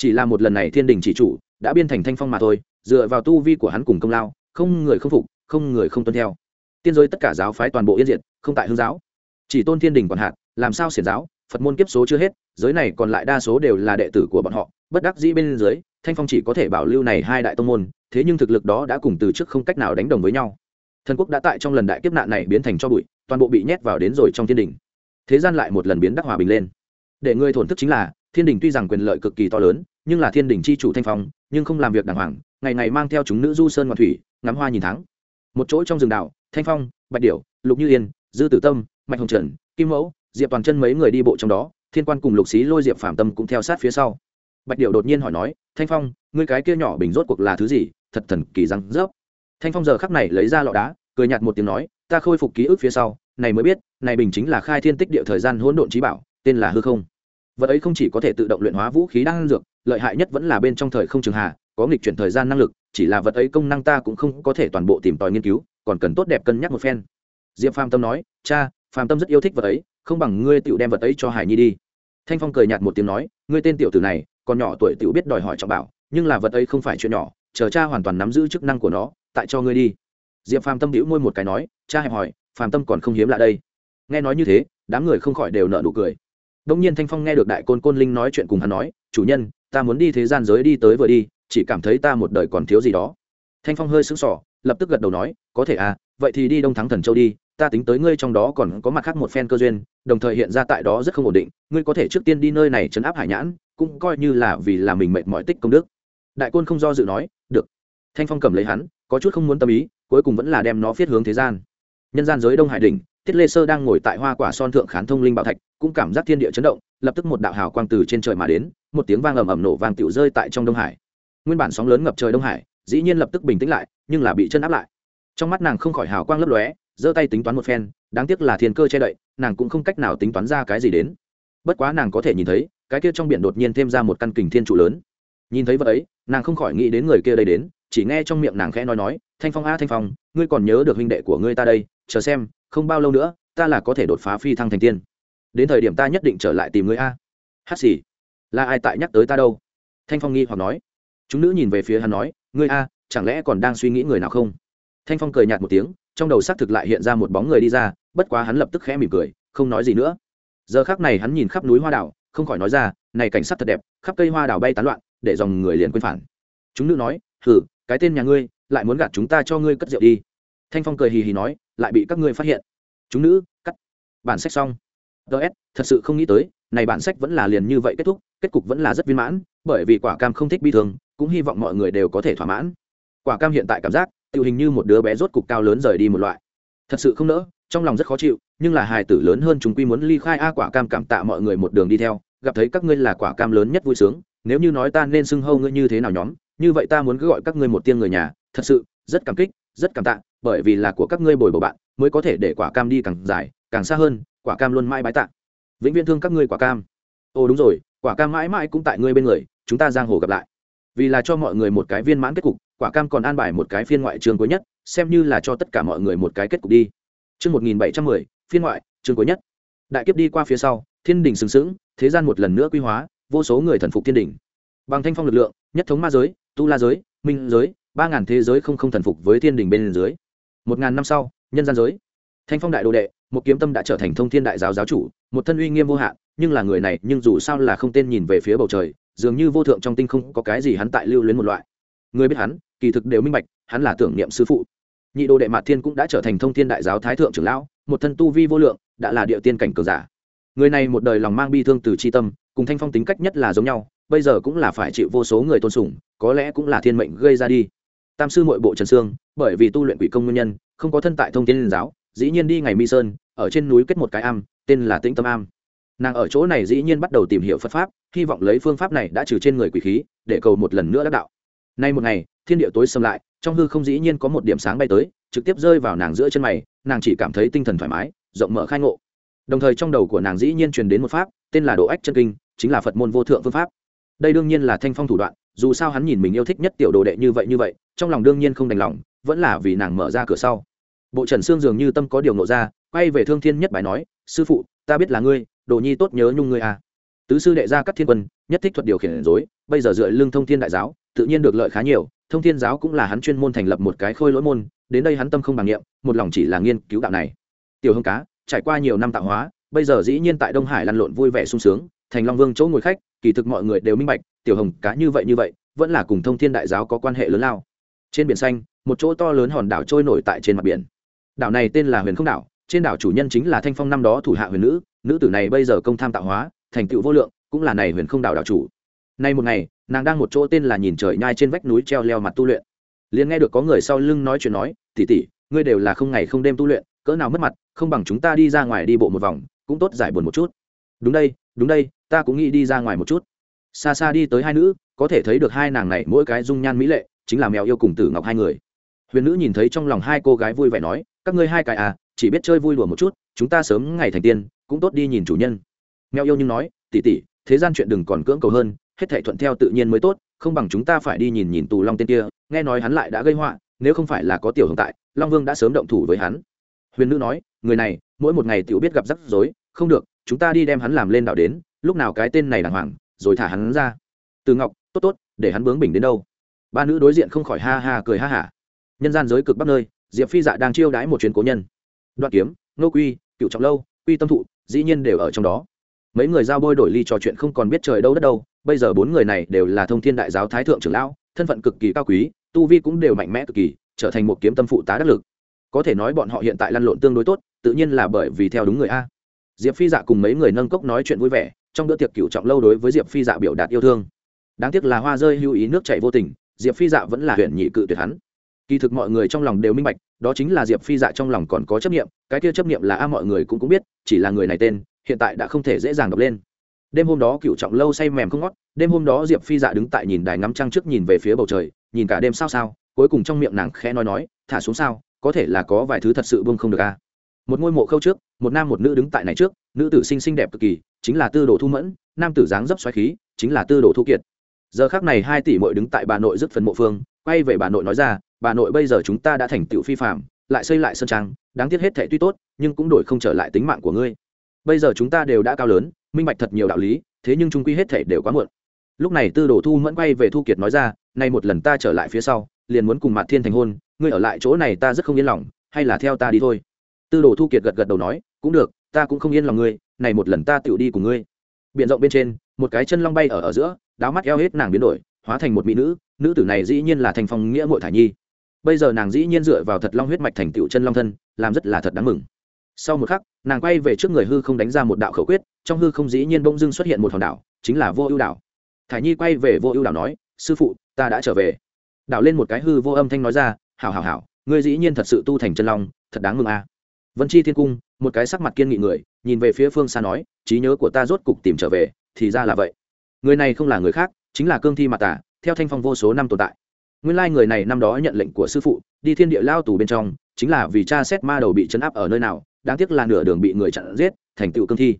chỉ là một lần này thiên đình chỉ chủ đã biên thành thanh phong mà thôi, dựa vào tu vi của hắn cùng công lao, không người không phục, không người không tuân theo. Tiên giới tất cả giáo phái toàn bộ yên diệt, không tại hương giáo. Chỉ tôn thiên đình còn hạn, làm sao xiển giáo? Phật môn kiếp số chưa hết, giới này còn lại đa số đều là đệ tử của bọn họ. Bất đắc dĩ bên dưới, thanh phong chỉ có thể bảo lưu này hai đại tông môn, thế nhưng thực lực đó đã cùng từ trước không cách nào đánh đồng với nhau. Thần quốc đã tại trong lần đại kiếp nạn này biến thành cho bụi, toàn bộ bị nhét vào đến rồi trong thiên đình. Thế gian lại một lần biến đắc hòa bình lên. Để ngươi thổn thức chính là thiên đình tuy rằng quyền lợi cực kỳ to lớn, nhưng là thiên đình chi chủ thanh phong, nhưng không làm việc đàng hoàng, ngày ngày mang theo chúng nữ du sơn ngoạn thủy, ngắm hoa nhìn thắng một chỗ trong rừng đạo thanh phong, bạch điểu, lục như yên, dư tử tâm, mạch hồng trần, kim mẫu, diệp toàn chân mấy người đi bộ trong đó, thiên quan cùng lục xí lôi diệp phạm tâm cũng theo sát phía sau. Bạch điệu đột nhiên hỏi nói, thanh phong, ngươi cái kia nhỏ bình rốt cuộc là thứ gì? Thật thần kỳ răng rớp. Thanh phong giờ khắc này lấy ra lọ đá, cười nhạt một tiếng nói, ta khôi phục ký ức phía sau, này mới biết, này bình chính là khai thiên tích địa thời gian hỗn độn trí bảo, tên là hư không vật ấy không chỉ có thể tự động luyện hóa vũ khí đang dược, lợi hại nhất vẫn là bên trong thời không trường hà, có nghịch chuyển thời gian năng lực, chỉ là vật ấy công năng ta cũng không có thể toàn bộ tìm tòi nghiên cứu, còn cần tốt đẹp cân nhắc một phen. Diệp phàm tâm nói, cha, phàm tâm rất yêu thích vật ấy, không bằng ngươi tựu đem vật ấy cho hải nhi đi. Thanh phong cười nhạt một tiếng nói, ngươi tên tiểu tử này, còn nhỏ tuổi tựu biết đòi hỏi trọng bảo, nhưng là vật ấy không phải chuyện nhỏ, chờ cha hoàn toàn nắm giữ chức năng của nó, tại cho ngươi đi. Diệp phàm tâm đĩu môi một cái nói, cha hẹp hỏi phàm tâm còn không hiếm lạ đây. Nghe nói như thế, đám người không khỏi đều nợ nụ cười đông nhiên thanh phong nghe được đại côn côn linh nói chuyện cùng hắn nói, chủ nhân, ta muốn đi thế gian giới đi tới vừa đi, chỉ cảm thấy ta một đời còn thiếu gì đó. Thanh phong hơi sững sỏ lập tức gật đầu nói, có thể à vậy thì đi đông thắng thần châu đi, ta tính tới ngươi trong đó còn có mặt khác một phen cơ duyên, đồng thời hiện ra tại đó rất không ổn định, ngươi có thể trước tiên đi nơi này chấn áp hải nhãn, cũng coi như là vì là mình mệt mỏi tích công đức. Đại côn không do dự nói, được. Thanh phong cầm lấy hắn, có chút không muốn tâm ý, cuối cùng vẫn là đem nó viết hướng thế gian. Nhân gian giới đông hải đỉnh, tiết lê sơ đang ngồi tại hoa quả son thượng khán thông linh bảo thạch cũng cảm giác thiên địa chấn động, lập tức một đạo hào quang từ trên trời mà đến, một tiếng vang ầm ầm nổ vang tiểu rơi tại trong đông hải. Nguyên bản sóng lớn ngập trời đông hải, dĩ nhiên lập tức bình tĩnh lại, nhưng là bị chân áp lại. Trong mắt nàng không khỏi hào quang lấp lóe, giơ tay tính toán một phen, đáng tiếc là thiên cơ che đậy, nàng cũng không cách nào tính toán ra cái gì đến. Bất quá nàng có thể nhìn thấy, cái kia trong biển đột nhiên thêm ra một căn kình thiên trụ lớn. Nhìn thấy vật ấy, nàng không khỏi nghĩ đến người kia đây đến, chỉ nghe trong miệng nàng khẽ nói nói, thanh phong a, thanh phong, ngươi còn nhớ được huynh đệ của ngươi ta đây, chờ xem, không bao lâu nữa, ta là có thể đột phá phi thăng thành tiên đến thời điểm ta nhất định trở lại tìm ngươi a. Hát xì. Là ai tại nhắc tới ta đâu? Thanh phong nghi hoặc nói. Chúng nữ nhìn về phía hắn nói, ngươi a, chẳng lẽ còn đang suy nghĩ người nào không? Thanh phong cười nhạt một tiếng, trong đầu xác thực lại hiện ra một bóng người đi ra, bất quá hắn lập tức khẽ mỉm cười, không nói gì nữa. Giờ khác này hắn nhìn khắp núi hoa đảo, không khỏi nói ra, này cảnh sắc thật đẹp, khắp cây hoa đảo bay tán loạn, để dòng người liền quên phản. Chúng nữ nói hử cái tên nhà ngươi, lại muốn gạt chúng ta cho ngươi cất rượu đi. Thanh phong cười hì hì nói, lại bị các ngươi phát hiện. Chúng nữ, cắt. Bản sách xong ts thật sự không nghĩ tới, này bản sách vẫn là liền như vậy kết thúc, kết cục vẫn là rất viên mãn, bởi vì quả cam không thích bi thương, cũng hy vọng mọi người đều có thể thỏa mãn. Quả cam hiện tại cảm giác tự hình như một đứa bé rốt cục cao lớn rời đi một loại. Thật sự không nỡ, trong lòng rất khó chịu, nhưng là hài tử lớn hơn chúng quy muốn ly khai a quả cam cảm tạ mọi người một đường đi theo, gặp thấy các ngươi là quả cam lớn nhất vui sướng, nếu như nói ta nên xưng hâu ngươi như thế nào nhóm, như vậy ta muốn cứ gọi các ngươi một tiếng người nhà, thật sự, rất cảm kích, rất cảm tạ, bởi vì là của các ngươi bồi bổ bạn, mới có thể để quả cam đi càng dài, càng xa hơn quả cam luôn mãi bái tạ vĩnh viễn thương các ngươi quả cam ồ đúng rồi quả cam mãi mãi cũng tại ngươi bên người chúng ta giang hồ gặp lại vì là cho mọi người một cái viên mãn kết cục quả cam còn an bài một cái phiên ngoại trường cuối nhất xem như là cho tất cả mọi người một cái kết cục đi Chương 1710, phiên ngoại, chương cuối nhất. Đại kiếp đi qua phía sau, thiên đình sừng sững, thế gian một lần nữa quy hóa, vô số người thần phục thiên đình. Bằng thanh phong lực lượng, nhất thống ma giới, tu la giới, minh giới, ba ngàn thế giới không không thần phục với thiên đình bên dưới. Một ngàn năm sau, nhân gian giới. Thanh phong đại đồ đệ, một kiếm tâm đã trở thành thông thiên đại giáo giáo chủ, một thân uy nghiêm vô hạn, nhưng là người này, nhưng dù sao là không tên nhìn về phía bầu trời, dường như vô thượng trong tinh không có cái gì hắn tại lưu luyến một loại. Người biết hắn, kỳ thực đều minh bạch, hắn là tưởng niệm sư phụ. Nhị đồ đệ mạt thiên cũng đã trở thành thông thiên đại giáo thái thượng trưởng lão một thân tu vi vô lượng đã là địa tiên cảnh cường giả. Người này một đời lòng mang bi thương từ c h i tâm cùng thanh phong tính cách nhất là giống nhau bây giờ cũng là phải chịu vô số người tôn sùng có lẽ cũng là thiên mệnh gây ra đi. Tam sư mội bộ trần sương bởi vì tu luyện quỷ công nguyên nhân không có thân tại thông thiên liên giáo dĩ nhiên đi ngày mi sơn, ở trên núi kết một cái am, tên là tĩnh tâm am. Nàng ở chỗ này dĩ nhiên bắt đầu tìm hiểu phật pháp, hy vọng lấy phương pháp này đã trừ trên người quỷ khí, để cầu một lần nữa đắc đạo. Nay một ngày, thiên địa tối xâm lại, trong hư không dĩ nhiên có một điểm sáng bay tới, trực tiếp rơi vào nàng giữa chân mày, nàng chỉ cảm thấy tinh thần thoải mái, rộng mở khai ngộ. Đồng thời trong đầu của nàng dĩ nhiên truyền đến một pháp, tên là độ ách chân kinh, chính là phật môn vô thượng phương pháp. Đây đương nhiên là thanh phong thủ đoạn, dù sao hắn nhìn mình yêu thích nhất tiểu đồ đệ như vậy như vậy, trong lòng đương nhiên không đành lòng, vẫn là vì nàng mở ra cửa sau bộ trần Sương dường như tâm có điều nộ ra, quay về thương thiên nhất bài nói, sư phụ, ta biết là ngươi, đồ nhi tốt nhớ nhung ngươi à. Tứ sư đệ gia các thiên quân, nhất thích thuật điều khiển dối bây giờ dựa lưng thông thiên đại giáo, tự nhiên được lợi khá nhiều, thông thiên giáo cũng là hắn chuyên môn thành lập một cái khôi lỗi môn, đến đây hắn tâm không bằng nghiệm một lòng chỉ là nghiên cứu đạo này. Tiểu hương cá, trải qua nhiều năm tạo hóa, bây giờ dĩ nhiên tại đông hải lăn lộn vui vẻ sung sướng, thành long vương chỗ ngồi khách, kỳ thực mọi người đều minh bạch, tiểu hồng cá như vậy như vậy, vẫn là cùng thông thiên đại giáo có quan hệ lớn lao. Trên biển xanh, một chỗ to lớn hòn đảo trôi nổi tại trên mặt biển đảo này tên là huyền không đảo, trên đảo chủ nhân chính là thanh phong năm đó thủ hạ huyền nữ nữ tử này bây giờ công tham tạo hóa, thành tựu vô lượng, cũng là này huyền không đảo đảo chủ. Nay một ngày, nàng đang một chỗ tên là nhìn trời nhai trên vách núi treo leo mặt tu luyện. Liền nghe được có người sau lưng nói chuyện nói tỉ tỉ ngươi đều là không ngày không đêm tu luyện, cỡ nào mất mặt, không bằng chúng ta đi ra ngoài đi bộ một vòng, cũng tốt giải buồn một chút. Đúng đây đúng đây, ta cũng nghĩ đi ra ngoài một chút. Xa xa đi tới hai nữ, có thể thấy được hai nàng này mỗi cái dung nhan mỹ lệ, chính là mèo yêu cùng tử ngọc hai người. Huyền nữ nhìn thấy trong lòng hai cô gái vui vẻ nói các ngươi hai cái à chỉ biết chơi vui đùa một chút, chúng ta sớm ngày thành tiên, cũng tốt đi nhìn chủ nhân. Mèo yêu nhưng nói tỉ tỉ thế gian chuyện đừng còn cưỡng cầu hơn, hết thảy thuận theo tự nhiên mới tốt, không bằng chúng ta phải đi nhìn nhìn tù long tên kia, nghe nói hắn lại đã gây họa, nếu không phải là có tiểu hồng tại, long vương đã sớm động thủ với hắn. Huyền nữ nói, người này, mỗi một ngày tiểu biết gặp rắc rối, không được, chúng ta đi đem hắn làm lên đảo đến, lúc nào cái tên này đàng hoàng, rồi thả hắn ra. Từ ngọc, tốt tốt, để hắn bướng bình đến đâu. Ba nữ đối diện không khỏi ha ha cười ha hả. Nhân gian giới cực bắc nơi diệp phi dạ đang chiêu đãi một chuyến cố nhân. Đoạn kiếm nô quy cựu trọng lâu, quy tâm thụ, dĩ nhiên đều ở trong đó. Mấy người giao bôi đổi ly trò chuyện không còn biết trời đâu đất đâu, bây giờ bốn người này đều là thông thiên đại giáo thái thượng trưởng lão, thân phận cực kỳ cao quý, tu vi cũng đều mạnh mẽ cực kỳ, trở thành một kiếm tâm phụ tá đắc lực. Có thể nói bọn họ hiện tại lăn lộn tương đối tốt, tự nhiên là bởi vì theo đúng người a. Diệp phi dạ cùng mấy người nâng cốc nói chuyện vui vẻ, trong bữa tiệc cựu trọng lâu đối với diệp phi dạ biểu đạt yêu thương. Đáng tiếc là hoa rơi hưu ý nước chảy vô tình, diệp phi dạ vẫn là huyện nhị cự tuyệt hắn kỳ thực mọi người trong lòng đều minh bạch, đó chính là diệp phi dạ trong lòng còn có chấp nghiệm cái kia chấp nghiệm là a mọi người cũng cũng biết, chỉ là người này tên, hiện tại đã không thể dễ dàng đọc lên. Đêm hôm đó cựu trọng lâu say mềm không ngót, đêm hôm đó diệp phi dạ đứng tại nhìn đài ngắm trăng trước nhìn về phía bầu trời, nhìn cả đêm sao sao, cuối cùng trong miệng nàng khẽ nói nói, thả xuống sao, có thể là có vài thứ thật sự buông không được a. Một ngôi mộ khâu trước, một nam một nữ đứng tại này trước, nữ tử sinh xinh đẹp cực kỳ, chính là tư đồ thu mẫn, nam tử dáng dấp xoáy khí, chính là tư đồ thu kiệt. Giờ khác này hai tỷ mội đứng tại bà nội dứt phần mộ phương, quay về bà nội nói ra bà nội bây giờ chúng ta đã thành tựu phi phạm lại xây lại sân trang, đáng tiếc hết thệ tuy tốt, nhưng cũng đổi không trở lại tính mạng của ngươi. Bây giờ chúng ta đều đã cao lớn, minh bạch thật nhiều đạo lý, thế nhưng trung quy hết thệ đều quá muộn. Lúc này tư đồ thu mẫn quay về thu kiệt nói ra, nay một lần ta trở lại phía sau, liền muốn cùng mặt thiên thành hôn, ngươi ở lại chỗ này ta rất không yên lòng, hay là theo ta đi thôi. Tư đồ thu kiệt gật gật đầu nói, cũng được, ta cũng không yên lòng ngươi, này một lần ta tựu đi cùng ngươi. Biện rộng bên trên, một cái chân long bay ở ở giữa, đáo mắt eo hết nàng biến đổi, hóa thành một mỹ nữ nữ tử này dĩ nhiên là thành phong nghĩa mội thả nhi bây giờ nàng dĩ nhiên dựa vào thật long huyết mạch thành tựu chân long thân, làm rất là thật đáng mừng. Sau một khắc, nàng quay về trước người hư không đánh ra một đạo khẩu quyết, trong hư không dĩ nhiên bỗng dưng xuất hiện một hòn đảo, chính là vô ưu đảo. Thải nhi quay về vô ưu đảo nói, sư phụ, ta đã trở về. Đảo lên một cái hư vô âm thanh nói ra, hảo hảo hảo, ngươi dĩ nhiên thật sự tu thành chân long, thật đáng mừng a. Vân chi thiên cung, một cái sắc mặt kiên nghị người, nhìn về phía phương xa nói, trí nhớ của ta rốt cục tìm trở về, thì ra là vậy. Người này không là người khác, chính là cương thi mà tả, theo thanh phong vô số năm tồn tại nguyên lai người này năm đó nhận lệnh của sư phụ, đi thiên địa lao tù bên trong, chính là vì cha xét ma đầu bị chấn áp ở nơi nào, đáng tiếc là nửa đường bị người chặn giết, thành tựu cương thi.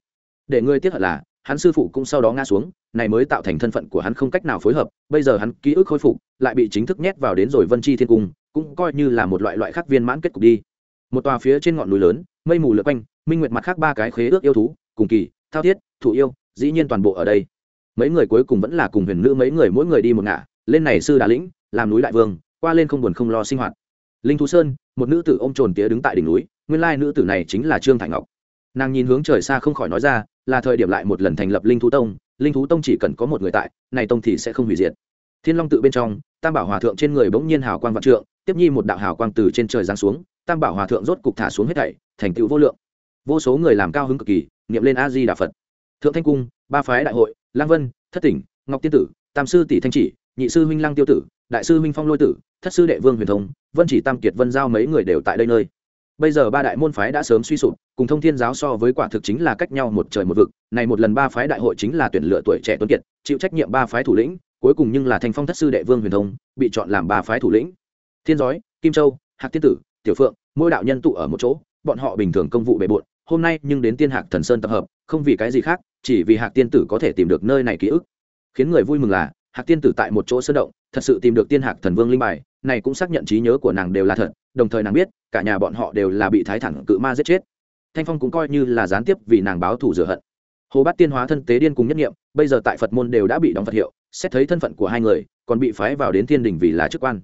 Để ngươi tiếc hận là, hắn sư phụ cũng sau đó ngã xuống, này mới tạo thành thân phận của hắn không cách nào phối hợp, bây giờ hắn ký ức khôi phục, lại bị chính thức nhét vào đến rồi vân chi thiên cung, cũng coi như là một loại loại khác viên mãn kết cục đi. Một tòa phía trên ngọn núi lớn, mây mù lượt quanh, minh nguyệt mặt khác ba cái khế ước yêu thú, cùng kỳ, thao thiết thủ yêu, dĩ nhiên toàn bộ ở đây. Mấy người cuối cùng vẫn là cùng huyền nữ, mấy người mỗi người đi một ngả, lên này sư đà lĩnh làm núi đại vương, qua lên không buồn không lo sinh hoạt. Linh thú sơn, một nữ tử ôm trồn tía đứng tại đỉnh núi, nguyên lai nữ tử này chính là trương thải ngọc. Nàng nhìn hướng trời xa không khỏi nói ra, là thời điểm lại một lần thành lập linh thú tông, linh thú tông chỉ cần có một người tại, này tông thì sẽ không hủy diệt. Thiên long tự bên trong, tam bảo hòa thượng trên người bỗng nhiên hào quang vạn trượng, tiếp nhi một đạo hào quang từ trên trời giáng xuống, tam bảo hòa thượng rốt cục thả xuống hết thảy, thành tựu vô lượng. Vô số người làm cao hứng cực kỳ, niệm lên a di đà phật. Thượng thanh cung, ba phái đại hội, lang vân, thất tỉnh, ngọc tiên tử, tam sư tỷ thanh chỉ, nhị sư huynh lang tiêu tử đại sư Minh phong lôi tử, thất sư đệ vương huyền thông, vân chỉ tam kiệt vân giao mấy người đều tại đây nơi. Bây giờ ba đại môn phái đã sớm suy sụp, cùng thông thiên giáo so với quả thực chính là cách nhau một trời một vực, này một lần ba phái đại hội chính là tuyển lựa tuổi trẻ tuấn kiệt, chịu trách nhiệm ba phái thủ lĩnh, cuối cùng nhưng là thành phong thất sư đệ vương huyền thông, bị chọn làm ba phái thủ lĩnh. Thiên giói, kim châu, hạc tiên tử, tiểu phượng, mỗi đạo nhân tụ ở một chỗ, bọn họ bình thường công vụ bề bộn, hôm nay nhưng đến tiên hạc thần sơn tập hợp, không vì cái gì khác, chỉ vì hạc tiên tử có thể tìm được nơi này ký ức. Khiến người vui mừng là hạc tiên tử tại một chỗ sơn động, thật sự tìm được tiên hạc thần vương linh bài, này cũng xác nhận trí nhớ của nàng đều là thật, đồng thời nàng biết, cả nhà bọn họ đều là bị thái thẳng cự ma giết chết. Thanh phong cũng coi như là gián tiếp vì nàng báo thù rửa hận. Hồ bát tiên hóa thân tế điên cùng nhất nghiệm, bây giờ tại phật môn đều đã bị đóng phật hiệu, xét thấy thân phận của hai người, còn bị phái vào đến thiên đình vì là chức quan.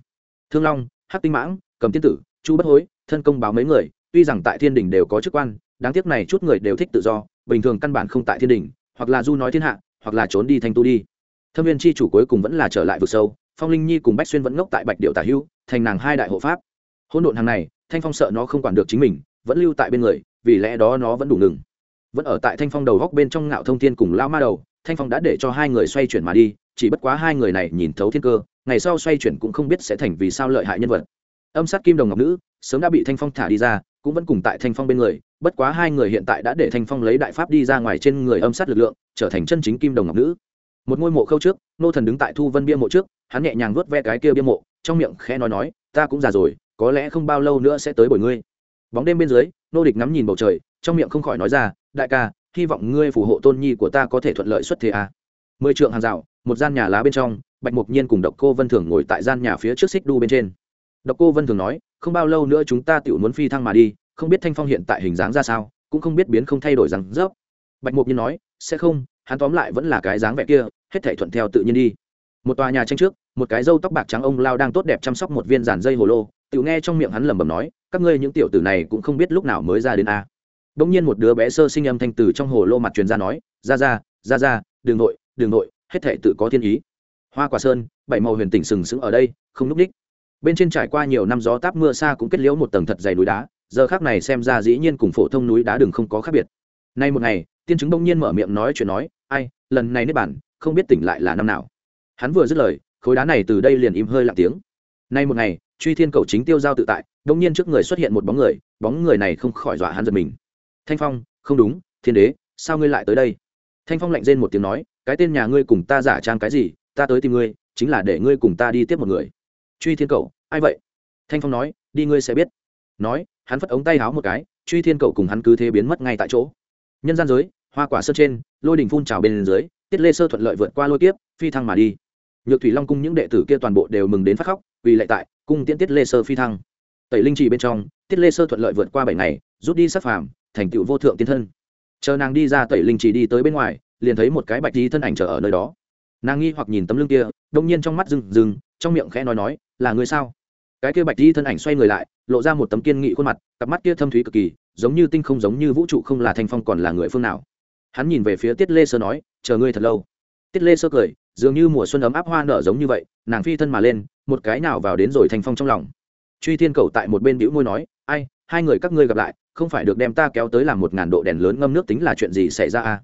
Thương long, hắc tinh mãng, cầm tiên tử, chu bất hối, thân công báo mấy người, tuy rằng tại thiên đình đều có chức quan, đáng tiếc này chút người đều thích tự do, bình thường căn bản không tại thiên đình, hoặc là du nói thiên hạ, hoặc là trốn đi thanh tu đi thâm viên chi chủ cuối cùng vẫn là trở lại vực sâu phong linh nhi cùng bách xuyên vẫn ngốc tại bạch điệu tả Hưu, thành nàng hai đại hộ pháp. Hôn độn hàng này thanh phong sợ nó không quản được chính mình vẫn lưu tại bên người vì lẽ đó nó vẫn đủ ngừng. Vẫn ở tại thanh phong đầu góc bên trong ngạo thông thiên cùng lao ma đầu thanh phong đã để cho hai người xoay chuyển mà đi chỉ bất quá hai người này nhìn thấu thiên cơ ngày sau xoay chuyển cũng không biết sẽ thành vì sao lợi hại nhân vật. Âm sát kim đồng ngọc nữ sớm đã bị thanh phong thả đi ra cũng vẫn cùng tại thanh phong bên người bất quá hai người hiện tại đã để thanh phong lấy đại pháp đi ra ngoài trên người âm sát lực lượng trở thành chân chính kim đồng ngọc nữ một ngôi mộ khâu trước, nô thần đứng tại thu vân bia mộ trước, hắn nhẹ nhàng vớt ve cái kia bia mộ, trong miệng khẽ nói nói, ta cũng già rồi, có lẽ không bao lâu nữa sẽ tới bồi ngươi. Bóng đêm bên dưới, nô địch ngắm nhìn bầu trời, trong miệng không khỏi nói ra, đại ca, hy vọng ngươi phù hộ tôn nhi của ta có thể thuận lợi xuất thế à. mười trượng hàng rào, một gian nhà lá bên trong, bạch mục nhiên cùng độc cô vân thường ngồi tại gian nhà phía trước xích đu bên trên. Độc cô vân thường nói, không bao lâu nữa chúng ta tự muốn phi thăng mà đi, không biết thanh phong hiện tại hình dáng ra sao, cũng không biết biến không thay đổi rằng rớp bạch mục nhiên nói, sẽ không, hắn tóm lại vẫn là cái dáng vẻ kia hết thể thuận theo tự nhiên đi. Một tòa nhà tranh trước, một cái râu tóc bạc trắng ông lao đang tốt đẹp chăm sóc một viên giàn dây hồ lô, tự nghe trong miệng hắn lẩm bẩm nói, các ngươi những tiểu tử này cũng không biết lúc nào mới ra đến a. Đông nhiên một đứa bé sơ sinh âm thanh từ trong hồ lô mặt truyền ra nói, ra ra ra ra đường nội đường nội, hết thể tự có thiên ý. Hoa quả sơn, bảy màu huyền tỉnh sừng sững ở đây, không núp ních bên trên trải qua nhiều năm gió táp mưa xa cũng kết liễu một tầng thật dày núi đá, giờ khác này xem ra dĩ nhiên cùng phổ thông núi đá đường không có khác biệt. Nay một ngày, tiên chứng bỗng nhiên mở miệng nói chuyện nói, ai, lần này nếp bản không biết tỉnh lại là năm nào. Hắn vừa dứt lời, khối đá này từ đây liền im hơi lặng tiếng. Nay một ngày, truy thiên cầu chính tiêu giao tự tại, đông nhiên trước người xuất hiện một bóng người bóng người này không khỏi dọa hắn giật mình. Thanh phong, không đúng, thiên đế, sao ngươi lại tới đây? Thanh phong lạnh rên một tiếng nói, cái tên nhà ngươi cùng ta giả trang cái gì, ta tới tìm ngươi, chính là để ngươi cùng ta đi tiếp một người. Truy thiên cầu, ai vậy? Thanh phong nói, đi ngươi sẽ biết. Nói, hắn phất ống tay háo một cái, truy thiên cầu cùng hắn cứ thế biến mất ngay tại chỗ. Nhân gian giới, hoa quả sơn trên, lôi đỉnh phun trào bên dưới tiết lê sơ thuận lợi vượt qua lôi kiếp, phi thăng mà đi. Nhược thủy long cung những đệ tử kia toàn bộ đều mừng đến phát khóc, vì lệ tại, cung tiễn tiết lê sơ phi thăng. Tẩy linh trì bên trong, tiết lê sơ thuận lợi vượt qua bảy ngày, rút đi sắc phàm, thành tựu vô thượng tiên thân. Chờ nàng đi ra tẩy linh trì đi tới bên ngoài, liền thấy một cái bạch tí thân ảnh chờ ở nơi đó. Nàng nghi hoặc nhìn tấm lưng kia, đông nhiên trong mắt rừng rừng trong miệng khẽ nói nói, là người sao? Cái kia bạch tí thân ảnh xoay người lại, lộ ra một tấm kiên nghị khuôn mặt, cặp mắt kia thâm thúy cực kỳ, giống như tinh không giống như vũ trụ không là thanh phong còn là người phương nào hắn nhìn về phía tiết lê sơ nói, chờ ngươi thật lâu. Tiết lê sơ cười, dường như mùa xuân ấm áp hoa nở giống như vậy, nàng phi thân mà lên, một cái nào vào đến rồi thành phong trong lòng. Truy thiên cầu tại một bên bĩu môi nói, ai, hai người các ngươi gặp lại, không phải được đem ta kéo tới làm một ngàn độ đèn lớn ngâm nước tính là chuyện gì xảy ra à?